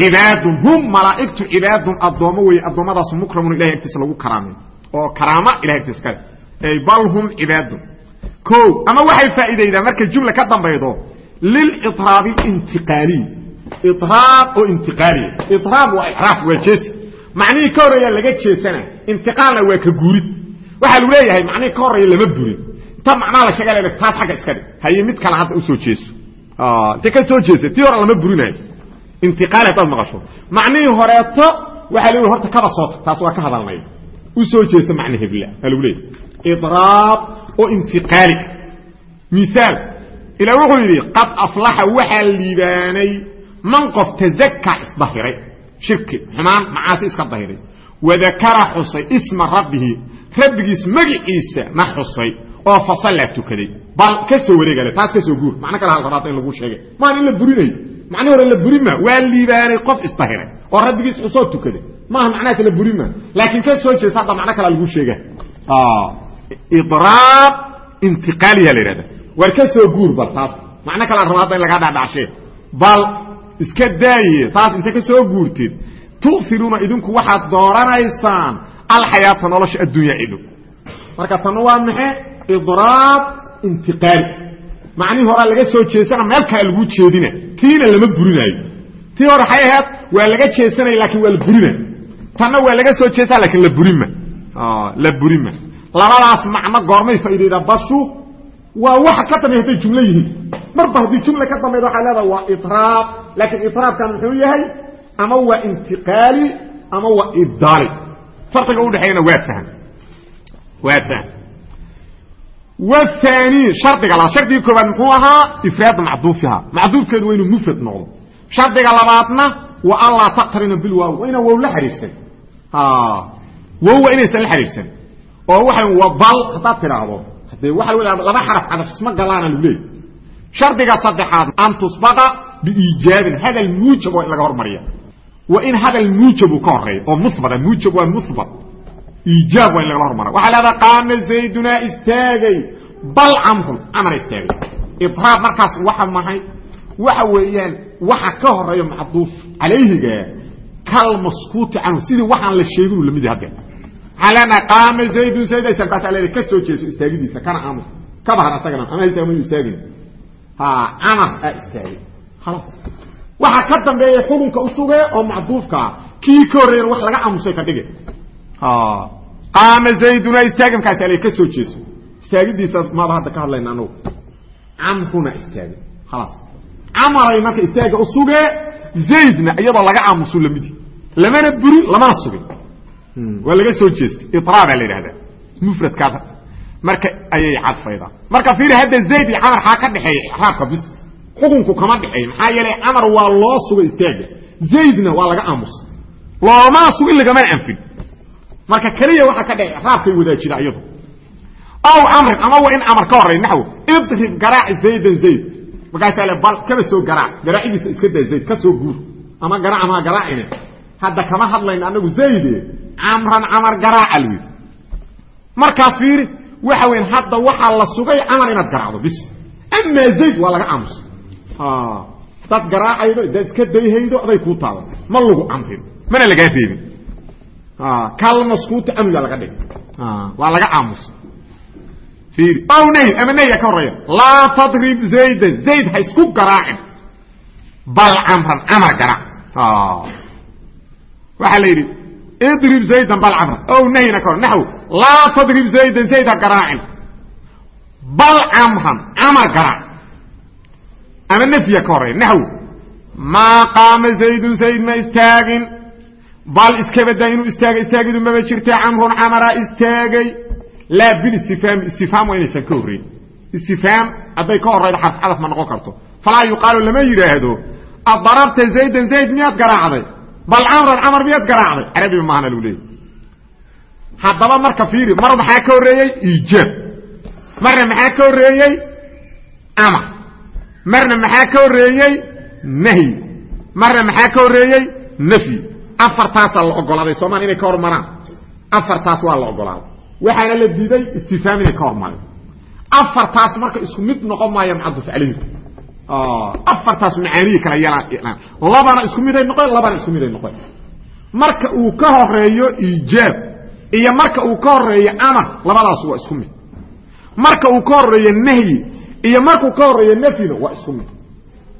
cibaadun hum malaaigtu cibaadun addoommo weeye addoommadaas mukramun ilahay agtiisa lagu karaamay. Oo karaama ilahay agtiisa kale ay bal hum cibaadun o ama waxay faa'iidaydaa markay jumla ka dambaydo liliraabi intiqaaliy iraab oo intiqaaliya iraab waa iraab waa jeesi macnihii ka horreeya laga jeesana intiqaalna waa ka guurid. Waxaa lagu leeyahay macnihii ka horreeya lama burin inta macnaha la sheega taas xagga iska dhig. Haye mid kale hadda u soo jeeso. Inta ka soo jeesa tii hore lama burinayo intiqaali haddaad maqasho. Macnihii horeeto waxaa lagu horta kaba soota taas waa ka hadalnay. Usoo jeeso macna hebla aa lagu leeyahy idraab oo intiqaali. Miaal ilaa wuxuu yidhi qad aflaxa waxaa liibaanay man qof tazakkaa isdahiray shirki xumaan macaasi iska dahiray. Wadakara xusay isma rabbihi rabbigiis magiciisa na xusay oo fasallaa tukaday bal ka soo wareegale taas ka soo guur. Macno kale hal rabaata in lagu sheegay. Maan in la burinayo. Macni hore la burima waa liibaanay qof isdahiray oo rabbigiis xusoo tukaday. Maaha macnaha kala burima laakiin ka soo jeesta hadda macno kalea lagu sheega idraab intiqaaliya la yidhahda war ka soo guur bal taas. Macno kalea raba hadda in lagaa dhadhacshee bal iska daaye taas inta ka soo guurteed tu'iruuna idinku waxaad dooranaysaan alxayaata nolosha addunya idho marka tanna waa maxe idraab intiqaali macnihii horaa laga soo jeesana meel kale lagu jeedina tiina lama burinaayo tii hore waxay ahayd waa laga jeesanaya laakiin waa la burina tanna waa laga soo jeesa lakiin la burima. La burima. Labadaas macno goormay faa'iidaydaa bashu waa waxa ka dambeey hadday jumlo yihiin. Marba haddii jumla ka dambayda waxay leedaha waa idraab laakiin idraabkan muxuu yahay? Ama waa intiqaali ama waa ibdaali. Farqiga udhexeeyana waa fahm waa fahm wathani shardiga labaad shardiga koobaad muxuu ahaa ifraadu macduufiha macduufkeedu waa inuu mufrad noqdo shardiga labaadna wa an laa taqtarina bilwaaw waa inaan wow la xariirsan wow waa inaysan la xariirsan oo waxa wa bal haddaad tidhaahdo hadee waxa l laba xaraf cadaf isma galaana lagu leeyay shardiga saddexaad an tusbaqa biiijaabin hadal muujab waa in laga hormariya waa in hadal muujab uu ka horreeya oo muhbata muujab waa muhbat iijaab waa in lagala hormara waxaa leedaha qaama zaydunaa istaagay. Bal camrun camara istaagay. Idraab markaas waxa mahay waxa weeyaan waxa ka horreeya macduuf calayhiga kalmaskuuti canhu sidii waxaan la sheeginu la mid yahay haddeer leenahay qaama zaydun zayd ay tagbaata leedahay ka soo jeeso istaagidiisa kana aamus ka bahar asagana ama haytaa mayu istaagin? Ha camar aa istaagay. Khalaas waxa ka dambeeya xukunka usugee oo macduufkaa kii ka horreeyana wax laga aamusay ka dhige qaama zayduna istaagi markaas ale ka soo jeeso. Istaagidiisaas maaba hadda ka hadlayna anagu camruna istaagay khalaas camaray marka istaaga usugee zaydna iyadoo laga aamusu lamidi lamana buri lamana sugin waa laga soo jeestay. Iraabaa la yidhahdaa. Mufradkaas marka ayay cadfaydaa marka fiiri hadda zayd iyo camar xaa ka dhexeeya ixraabka bis. Xukunku kama dhexeeyo maxaa yeelay camar waa loo suga istaaga zaydna waa laga aamusa loomana sugin lagamana anfin marka keliya waxaa ka dhexey ixraabkay wadaajida iyadu aw camrin ama waa in camar ka horey naxw idrib garaac zaydan zayd. Markaasaa bal kaba soo garaac. Garaacidiisa iska daa zayd ka soo guur. Ama garaac maa garaacine hadda kama hadlayno anagu zayde camran camar garaaca lu yidhi. Markaas fiiri waxa weyn hadda waxaa la sugay camar inaad garaacdo bis. Amaa zayd waa laga aamusa dad garaacaydo daad iska dayhaydo aday kuu taaban. Ma lagu camrin mana lagaa reebin kalmaskuuta amniga laga dhig. Waa laga aamusa ow nahy ama nahya ka horreeya. Laa tadrib zaydan zayd ha isku garaacin. Bal camran camar garaac waxaa la yidhi idrib zaydan bal camran. Ow nahyna ka hor naxw laa tadrib zaydan zayd ha garaacin. Bal camran camar garaac ama nafya ka horreeya naxw maa qaama zaydun zayd ma istaagin bal iska badaa inuu istaaga istaagidu maba jirta camrun camaraa istaagay. Laa bilistifhaami istifhaam waa inaysan ka horreyn. Istifhaam hadday ka horraydo xarf cadaf ma noqon karto. Falaa yuqaalu lama yidhaahdo adarabta zaydan zayd miyaad garaacday? Bal camran camar miyaad garaacday? Carabiba maahana lagu leeyay haddaba marka fiiri mar maxaa ka horreeyey? Iijaab marna maxaa ka horreeyey? Amar marna maxaa ka horreeyey? Nahyi marna maxaa ka horreeyey? Nafyi afartaasaa la ogolaaday soomaal inay ka hormaraan afartaas waa la ogolaaday. Waxaana la diiday istifhaam inay ka hormareen afartaas marka isku mid noqon maayo macaduf calayhi afartaas macaaniyi kala yeelaan labana isku miday noqon labana isku miday noqon marka uu ka horeeyo iijaab iyo marka uu ka horeeyo amar labadaas waa isku mid. Marka uu ka horeeyo nahyi iyo markuu ka horeeyo nafyina waa isku mid.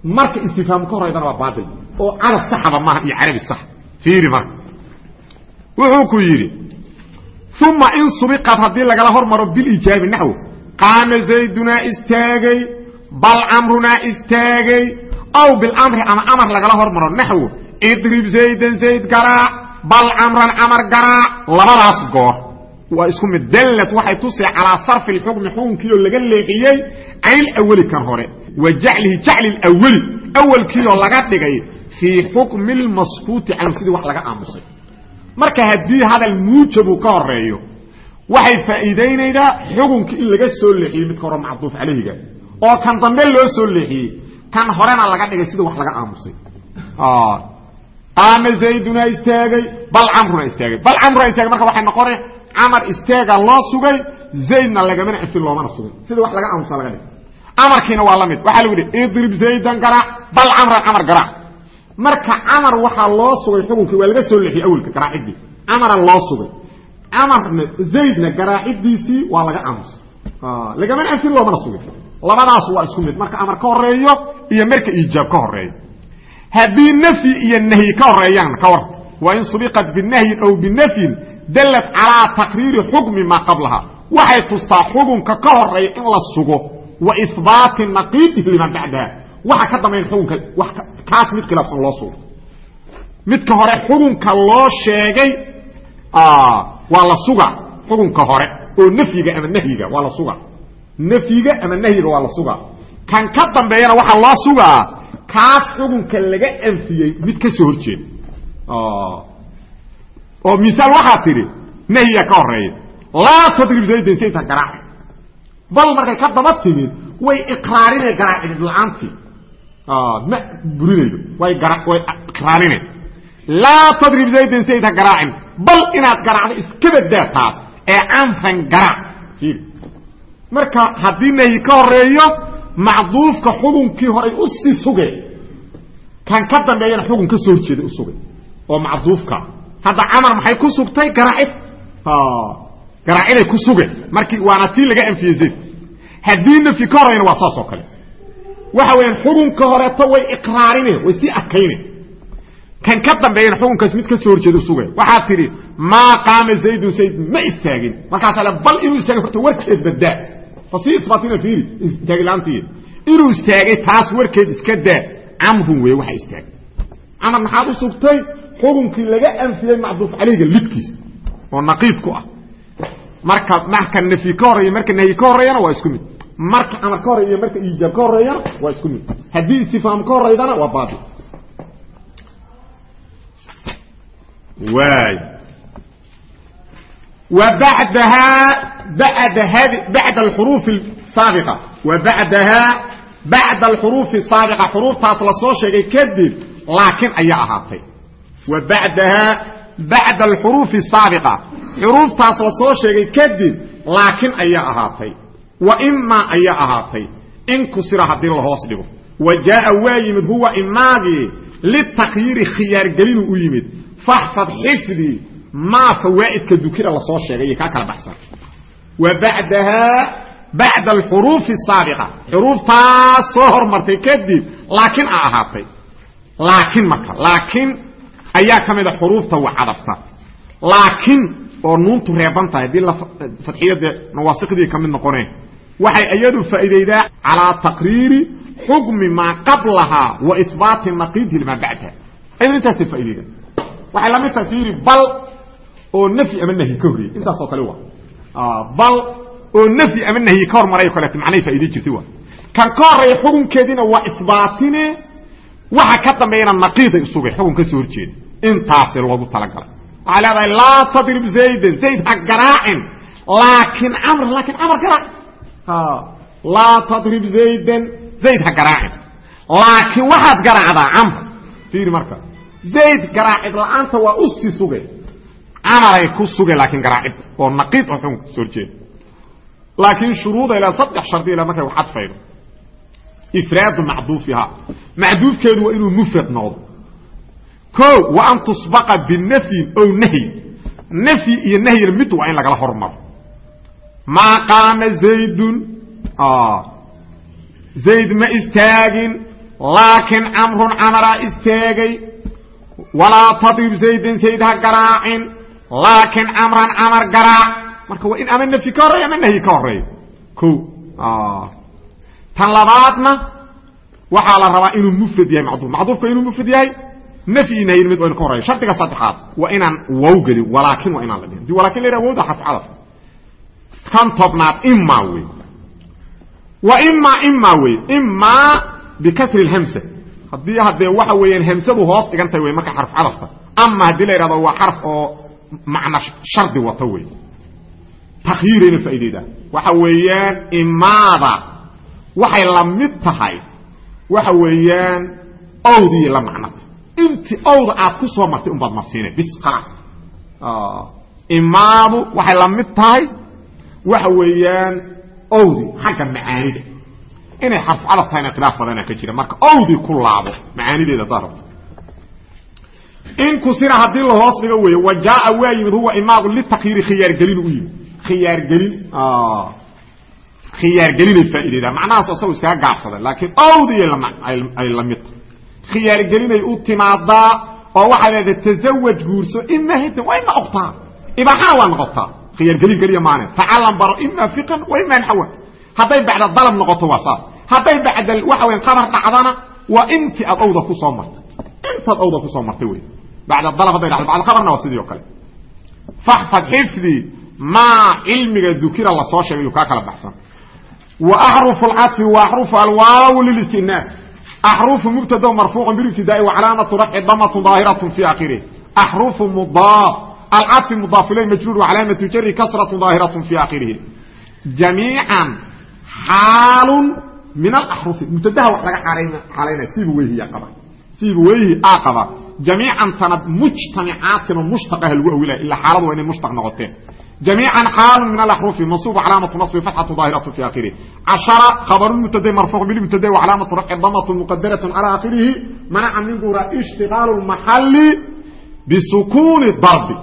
Marka istifhaam ka horeydana waa baatil oo carab saxaba maaha iyo carabi sax fiiri marka wuxuu ku yidhi uma in subiqad haddii lagala hormaro bilijaabi naxw qaama zaydunaa istaagay bal camrunaa istaagay aw bilamri ama amar lagala hormaro naxw idrib zaydan zayd garaac bal camran camar garaac labadaas goor. Waa isku mid dallad waxay tusay calaa sarfi lxukmi xukunkiioo laga leexiyey can ilawali kan hore wa jaclihi jacli lwali awalkiioo laga dhigay fii xukmi lmaskuuti canhu sidii wax laga aamusay. Marka haddii hadal muujabuu ka horeeyo waxay faa'iidaynaydaa xukunkii in laga soo leexiyey midka hore macduuf calayhiga. Oo kan dambe loo soo leexiyey kan horena laga dhigay sidii wax laga aamusay. Qaama zayduna istaagay bal camruna istaagay. Bal camruna istaagay marka waxay noqona camar istaaga loo sugay zaydna lagamana anfin loomana sugay. Sidii wax laga aamusa laga dhigay. Amarkiina waa la mid. Waxaa lagu yihi idrib zaydan garaac bal camran camar garaac marka camar waxaa loo sugay xukunkii waa laga soo leexiyey awelka garaacidii camara loo sugay. Camarna zaydna garaacidiisii waa laga aamusay lagamana anfin loomana sugay. Labadaas waa isku mid. Marka amar ka horeeyo iyo marka iijaab ka horeeyo haddii nafyi iyo nahyi ka horeeyaan ka war waa in subiqat binahyin aw binafyin dallat calaa taqriiri xukmi maa qablaha. Waxay tustaa xukunka ka horreeya in la sugo wa ihbaati naqiidihi liman bacdaha waxa ka dambayn xukunka kaas mid khilaafsan loo sugo midka hore xukunka loo sheegay waa la suga xukunka hore oo nafyiga ama nahyiga waa la suga. Nafyiga ama nahyiga waa la sugaa kan ka dambeeyana waxaa loo sugaa kaas xukunka laga anfiyey mid ka soo horjeeda. Oo misaal waxaa tidhi nahyiga ka horreeya laa tadrib zaydan saysan garaaci. Bal markay ka daba timid way iqraarinay garaacidid la'aantii ma burinaydo way iqraarinay laa tadrib zaydan saydan garaacin bal inaad garaacdo iska badaa taas ee camran garaac marka haddii nahyi ka horeeyo macduufka xukunkii horay u sii suge kan ka dambeeyana xukun ka soo horjeeday u sugay oo macduufka hadda camar maxay ku sugtay garaacid garaaciday ku suge markii waana tii laga anfiyey zayd haddii nafyi ka horayna waa saas oo kale waxa weeyaan xukunka horeeto way iqraarine way sii adkayne kan ka dambeeyana xukunkaas mid ka soo horjeedo sugay waxaa tidhi maa qaama zaydun zayd ma istaagin. Markaasaa le bal inuu istaagay horta warkeed badaa fa sii isbaatina fiiri istaagilaantii inuu istaagay taas warkeed iska daa. Camrun weeye waxa istaagay camar maxaad u sugtay? Xukunkii laga anfiyey macduuf calayga lidkiisa oo naqiid ku ah. Marka marka nafyi ka horreeya marka nahyi ka horeeyana waa isku mid marka amar ka horreeya marka ijaab ka horeeyana waa isku mid. Haddii istifhaam ka horeydana waa baabi waay. Wa badaha bada had bada alxuruuf saabiqa bacda alxuruufi asaabiqa xuruuftaas la sheegay kadib laakiin ayaa ahaatay. Wa bacdaha bacda alxuruufi asaabiqa xuruuftaas la sheegay kadib laakiin ayaa ahaatay wa imaa ayaa ahaatay. In kusira haddii la hoos dhigo. Wa jaaa waa yimid huwa imaagii litakyiiri khiyaargelinuu u yimid. Faxfad xifdii maa fawaaidka dukira la soo sheegay iyo kaa kala baxsan. Wa badahaa bacda alxuruufi asaabiqa xuruuftaas soo hormartay kadib laakiin a ahaatay. Laakiin marka laakiin ayaa ka mida ah xuruufta wa cadafta. Laakiin oo nuuntu reeban tahay haddii la fadxiyo eh, dee ka mid noqonee waxay la mid tahay fiiri bal oo nafyi ama nahyi ka horreeyey intaasoo kale waa bal oo nafyi ama nahyi ka hormarayo kaleeto macnahay faa'iday jirtay waa. Kan ka horreeya xukunkeediina waa isbaatine waxa ka dambeeyana naqiiday usugay xukun ka soo horjeeda intaasi loogu talagalay. Waxay leedahay laa tadrib zaydan zayd ha garaacin laakin camr laakin camar garaac laa tadrib zaydan. Zayd ha garaacin. Laakiin waxaad garaacdaa camr fiiri marka zayd garaacid la'aanta waa u sii sugay. Camaray ku sugay laakiin garaacid oo naqiid xukunka soo horjeeda laakiin shuruuda ilaa saddex shardi ilaa markay waxadfaydo ifraadu macduufihaa macduufkeedu waa inuu mufrad noqdo. Ko wa an tusbaqa binafyin ow nahyi. Nafyi iyo nahyina mid waa in lagala hormaro maa qaama zaydun zayd ma istaagin laakiin camrun camaraa istaagay walaa tadrib zaydan zayd ha garaacin laakiin camran camar garaac marka waa in ama nafyi ka horreeya ama nahyi ka horreeyo ko tan labaadna waxaa la rabaa inuu mufrad yahay macduuf macduufka inuu mufrad yahay nafyi nahyin mid waa inu ka horreeyo shardiga saddexaad waa inaan wow gelin walaakin waa inaan la dhihin di walakin la yidhaha wowda xarf cadaf kan tobnaad imaa wey wa imaa imaa wey imaa bikasri lhamsa haddii haddee waxa weeyaan hamsadu hoos dhigantahay wey marka xarf cadafta ama haddii la yidhahdo waa xarf oo macna shardi wato wey takhyiirayna faa'ideeda waxa weeyaan imaada waxay la mid tahay waxa weeyaan owdii la macnata inti owda aad ku soo martay unbaad marsiinay bis khalaas. Imaadu waxay la mid tahay waxa weeyaan owdi xagga macaanida. Inay xarf cadaf tahayna khilaaf badana ka jira marka owdi ku laabo macaanideeda hadaad rabto in kusina haddii lahoos dhigo weeye wa jaaa waa yimid huwa imaagu litakyiiri khiyaargelin u yimid. Khiyaargelin khiyaargelinay faa'ideedaa macnahaas asagu iskaga gaabsaday laakiin owdi ay la mid tahay. Khiyaargelinay u timaadaa oo waxay leedahay tasawaj guurso ima hidan waa ima oktaa ibaaxana waa noqotaa khiyaargelin keliya maane. Tacalam baro ima fiqan wa ima naxwan hadday bacda dalab noqoto waa saas. Hadday bacda waxa weyan qabar dhacdana waa intii aad owda ku soo martay. Intaad owda ku soo martay wey bacda dalab hadday dhacdo bacda qabarna waa sidii o kale. Faxfad xifdi maa cilmiga dukira la soo sheegay uu kaa kala baxsan. Wa axrufu alcadfi wa axrufu alwaaw lilistinaaf axrufu mubtada marfuuqan bilibtidaa'i wa calaamatu rafci damatun daahiratun fi akhirih axrufu mudaaf alcadfi mudaaf ilay majruur wa calaamatu jari kasratun daahiratun fi akhirihi jamiican xaalun min alaxrufi mubtadaha wax laga xaalaynaya siiba weyhiya qaba siiba weyhi aa qaba jamiican tanad mujtamicaatin oo mushtaqaha lagu awilaya ilaa xaaladu waa inay mushtaq noqoteen جميعا حال من الأحرف منصوب علامة نصب فتحة ظاهرة في آخره عشرة خبر المبتدا مرفوع بالمبتدا وعلامة رفع ضمة مقدرة على آخره منع من ظهور اشتغال المحل bisukuuni darbi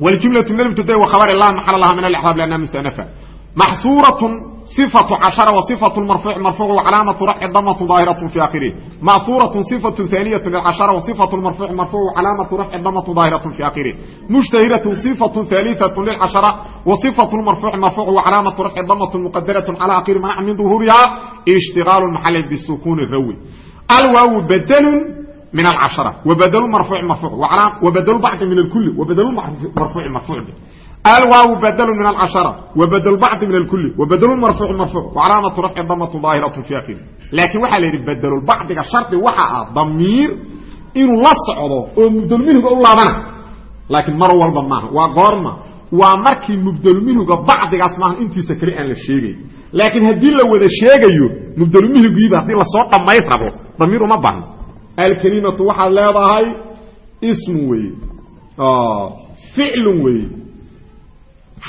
wljumlau mubtada wakhabar la maxala laha min alcraab lanna mustanafa maxsuuratun sifatu cashara wa sifatu marfuuc marfuucu calaamatu rafci damatu daahiratu fi akhirih maxsuuratun sifatu haaniyatu lilcashara wa sifatu marfuuc marfuucu calaamatu rafci damatu daahiratu fi akhirih mushtahiratu sifatu haaliثatu lilcashara wa sifatu marfuuc marfuucu calaamatu rafci damatu muqadaratu cala akhiri manac min duhuuriha ishtigaalu maxali bisukuuni rawi alwaawu bedelun min alcashara wabadlu marfuuc marfuu wabadlu bacdi min alkuli wabadlu marfuuci marfuu dhe alwaaw badlu min alcashara wabadl bacdi min alkuli wabadlu marfuuci marfuuc wacalaamatu rafci damatu daahiratu fi akhiri laakiin waxaa la yidhi badlulbacdiga shardi waxa ah damiir inuu la socdo oo mubdlminhuga u laabana laakiin mar walba maaha waa goorma waa markii mubdlminhuga bacdigaas maaha intiisa kale aan la sheegayn laakiin haddii la wada sheegayo mubdlminhugiiba haddii la soo dhammays rabo damiir uma baahno alkelimatu waxaad leedahay ismu weye ficlu weye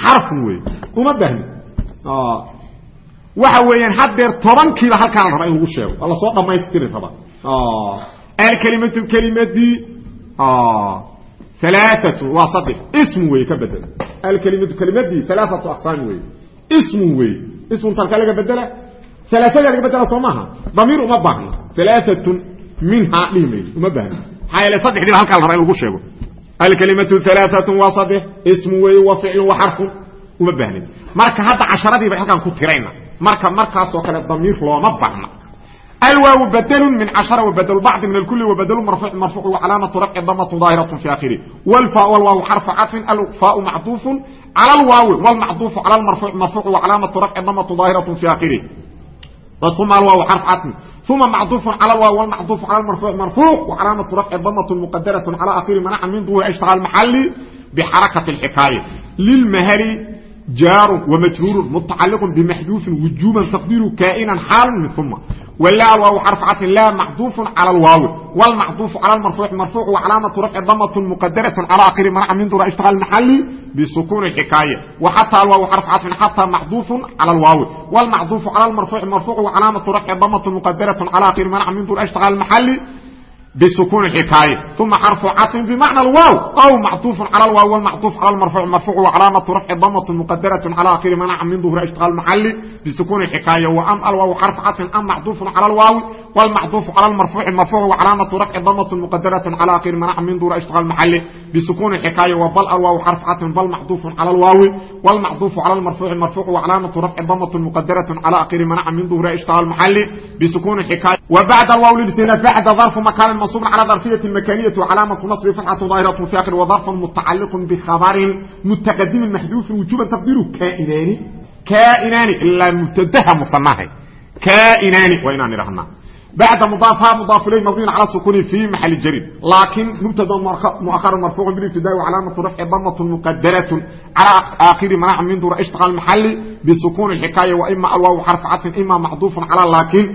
xarfun wey uma bahni waxa weeyaan haddeer tobankiiba halkaan raba in lagu sheego. Waa la soo dhamaystiri raba. Alkelimatu kelimadii alaaatu waa saddex. Ismu wey ka bedel alkelimatu kelimadii alaaatu aqsaam wey ismu wey ismun talka laga bedela alaaada laga bedela soo maaha? Damiir uma baahno alaaatun minhaa dhihi mayno uma bahni maxaa yeele saddexdiiba halkaan la raba in lagu sheego alkelimatu alaaatu waa saddex ismu wey wa ficlu wa xarfun uma baahnin marka hadda casharadii bay halkaan ku tirayna marka markaasoo kale damiir looma baahna alwaaw badlu min cashara wabadl bacdi min alkuli wabadlu marfuuc marfuuc wacalaamatu rafci damatu daahiratu fi akhirih wlwaaw xarfu caطfin alfaau macduufu cala alwaawi wlmacduufu cala marfuuc marfuuc wacalaamatu rafci damatu daahiratu fi akhirih uma alwaaw xarf caطfin uma macduufu cala alwaaw wlmacduufu cala marfuuc marfuuc wacalaamatu rafci damatu muqadaraة cala akhiri manaca min duhuri ashtaha maxali bxarakati اxikaaya lilmahri jaaru wamajruurun mutacaliqun bimaxduufin wujuuban taqdiru kaa'inan xaalun min uma wlaalwaaw xarfu cadfin laa macduufun cala alwaawi wlmacduufu cala marfuuci marfuuc wa calaamatu rafci damatun muqadaratun cala akhiri manca min dura ishtiqaal maxali bisukuuni xikaaya wa xataa alwaaw xarfu cadfin xataa macduufun cala alwaawi wlmacduufu cala marfuuci marfuuc wa calaamatu rafci damatun muqadaratun cala akhiri manca min dura ishtiqaal maxali بسكون الحكاية ثم حرف عطف بمعنى الواو أو معطوف على الواو والمعطوف على المرفوع مرفوع وعلامة رفع ضمة مقدرة على آخر منع من ظهر اشتغال محلي بسكون الحكاية وأم الواو حرف عطف أم معطوف على الواو والمعطوف على المرفوع مرفوع وعلامة رفع ضمة مقدرة على آخر منع من ظهر اشتغال محلي بسكون الحكاية وبل الواو حرف عطف بل معطوف على الواو والمعطوف على المرفوع مرفوع وعلامة رفع ضمة مقدرة على آخر منع من ظهر اشتغال محلي بسكون الحكاية وبعد الواو لبسنا بعد ظرف مكان منصوب على ظرفية المكانية وعلامة نصب فتحة ظاهرة في آخر وظرف متعلق بخبر متقدم محذوف وجوبا تقديره كائنان كائنان إلا مبتدها مصنعه كائنان وإنا نرهنا بعد مضافها مضاف إليه مبني على السكون في محل الجرير لكن مبتدا مؤخر مرفوع بالابتداء وعلامة رفع ضمة مقدرة على آخر منع من دور اشتغال المحل بسكون الحكاية وإما الواو حرف عطف إما معطوف على لكن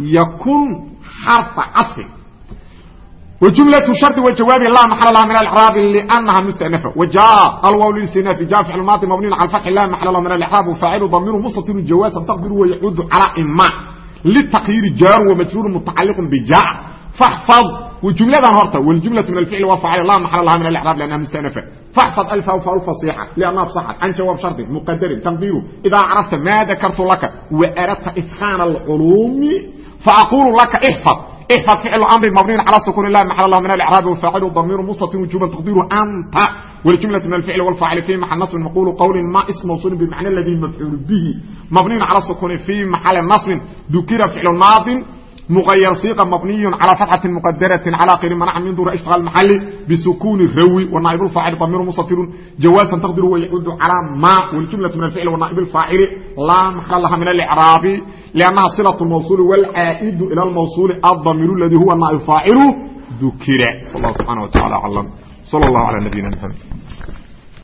yakun xarfa cafi wajumlatu shardi wajawaabi laa maxala laha min alcraabi lnaha mustanafa waja alwaw listinafi ja ficlu maadi mabniin cala alfatxi laa maxala lahu min alcraab faacilu damiru mustatiru jawaasa taqdiru wa calaa ima litakhyiiri jaaru wa majruuru mutacaliqu bija هرتا والجملة من الفعل وفاعل لا محل لها من الإعراب لأنها مستأنفة فاحفظ ألف أو فألف فصيحة لأنها بصحت عن جواب شرط مقدر تقديره إذا عرفت ما ذكرت لك وأردت إتخان العلوم فأقول لك احفظ احفظ فعل امر مبني على سكون الله محل الله من الاعراب وفاعل الضمير مستتر وجوبا تقديره انت والجمله من الفعل والفاعل في محل نصب مقول قول ما اسم موصول بمعنى الذي مفعول به مبني على سكون في محل نصب ذكر فعل ماض مغير صيغه مبني على فتحه مقدره على غير منع من دور اشتغال محل بسكون الروي والنائب الفاعل ضمير مستتر جوازا تقديره ويعود على ما والجمله من الفعل والنائب الفاعل لا محل لها من الاعراب لأنها صلة الموصول والعائد إلى الموصول الضمير الذي هو النائب فاعل ذكر والله سبحانه وتعالى أعلم sal اllahu alى nabiyina mxamed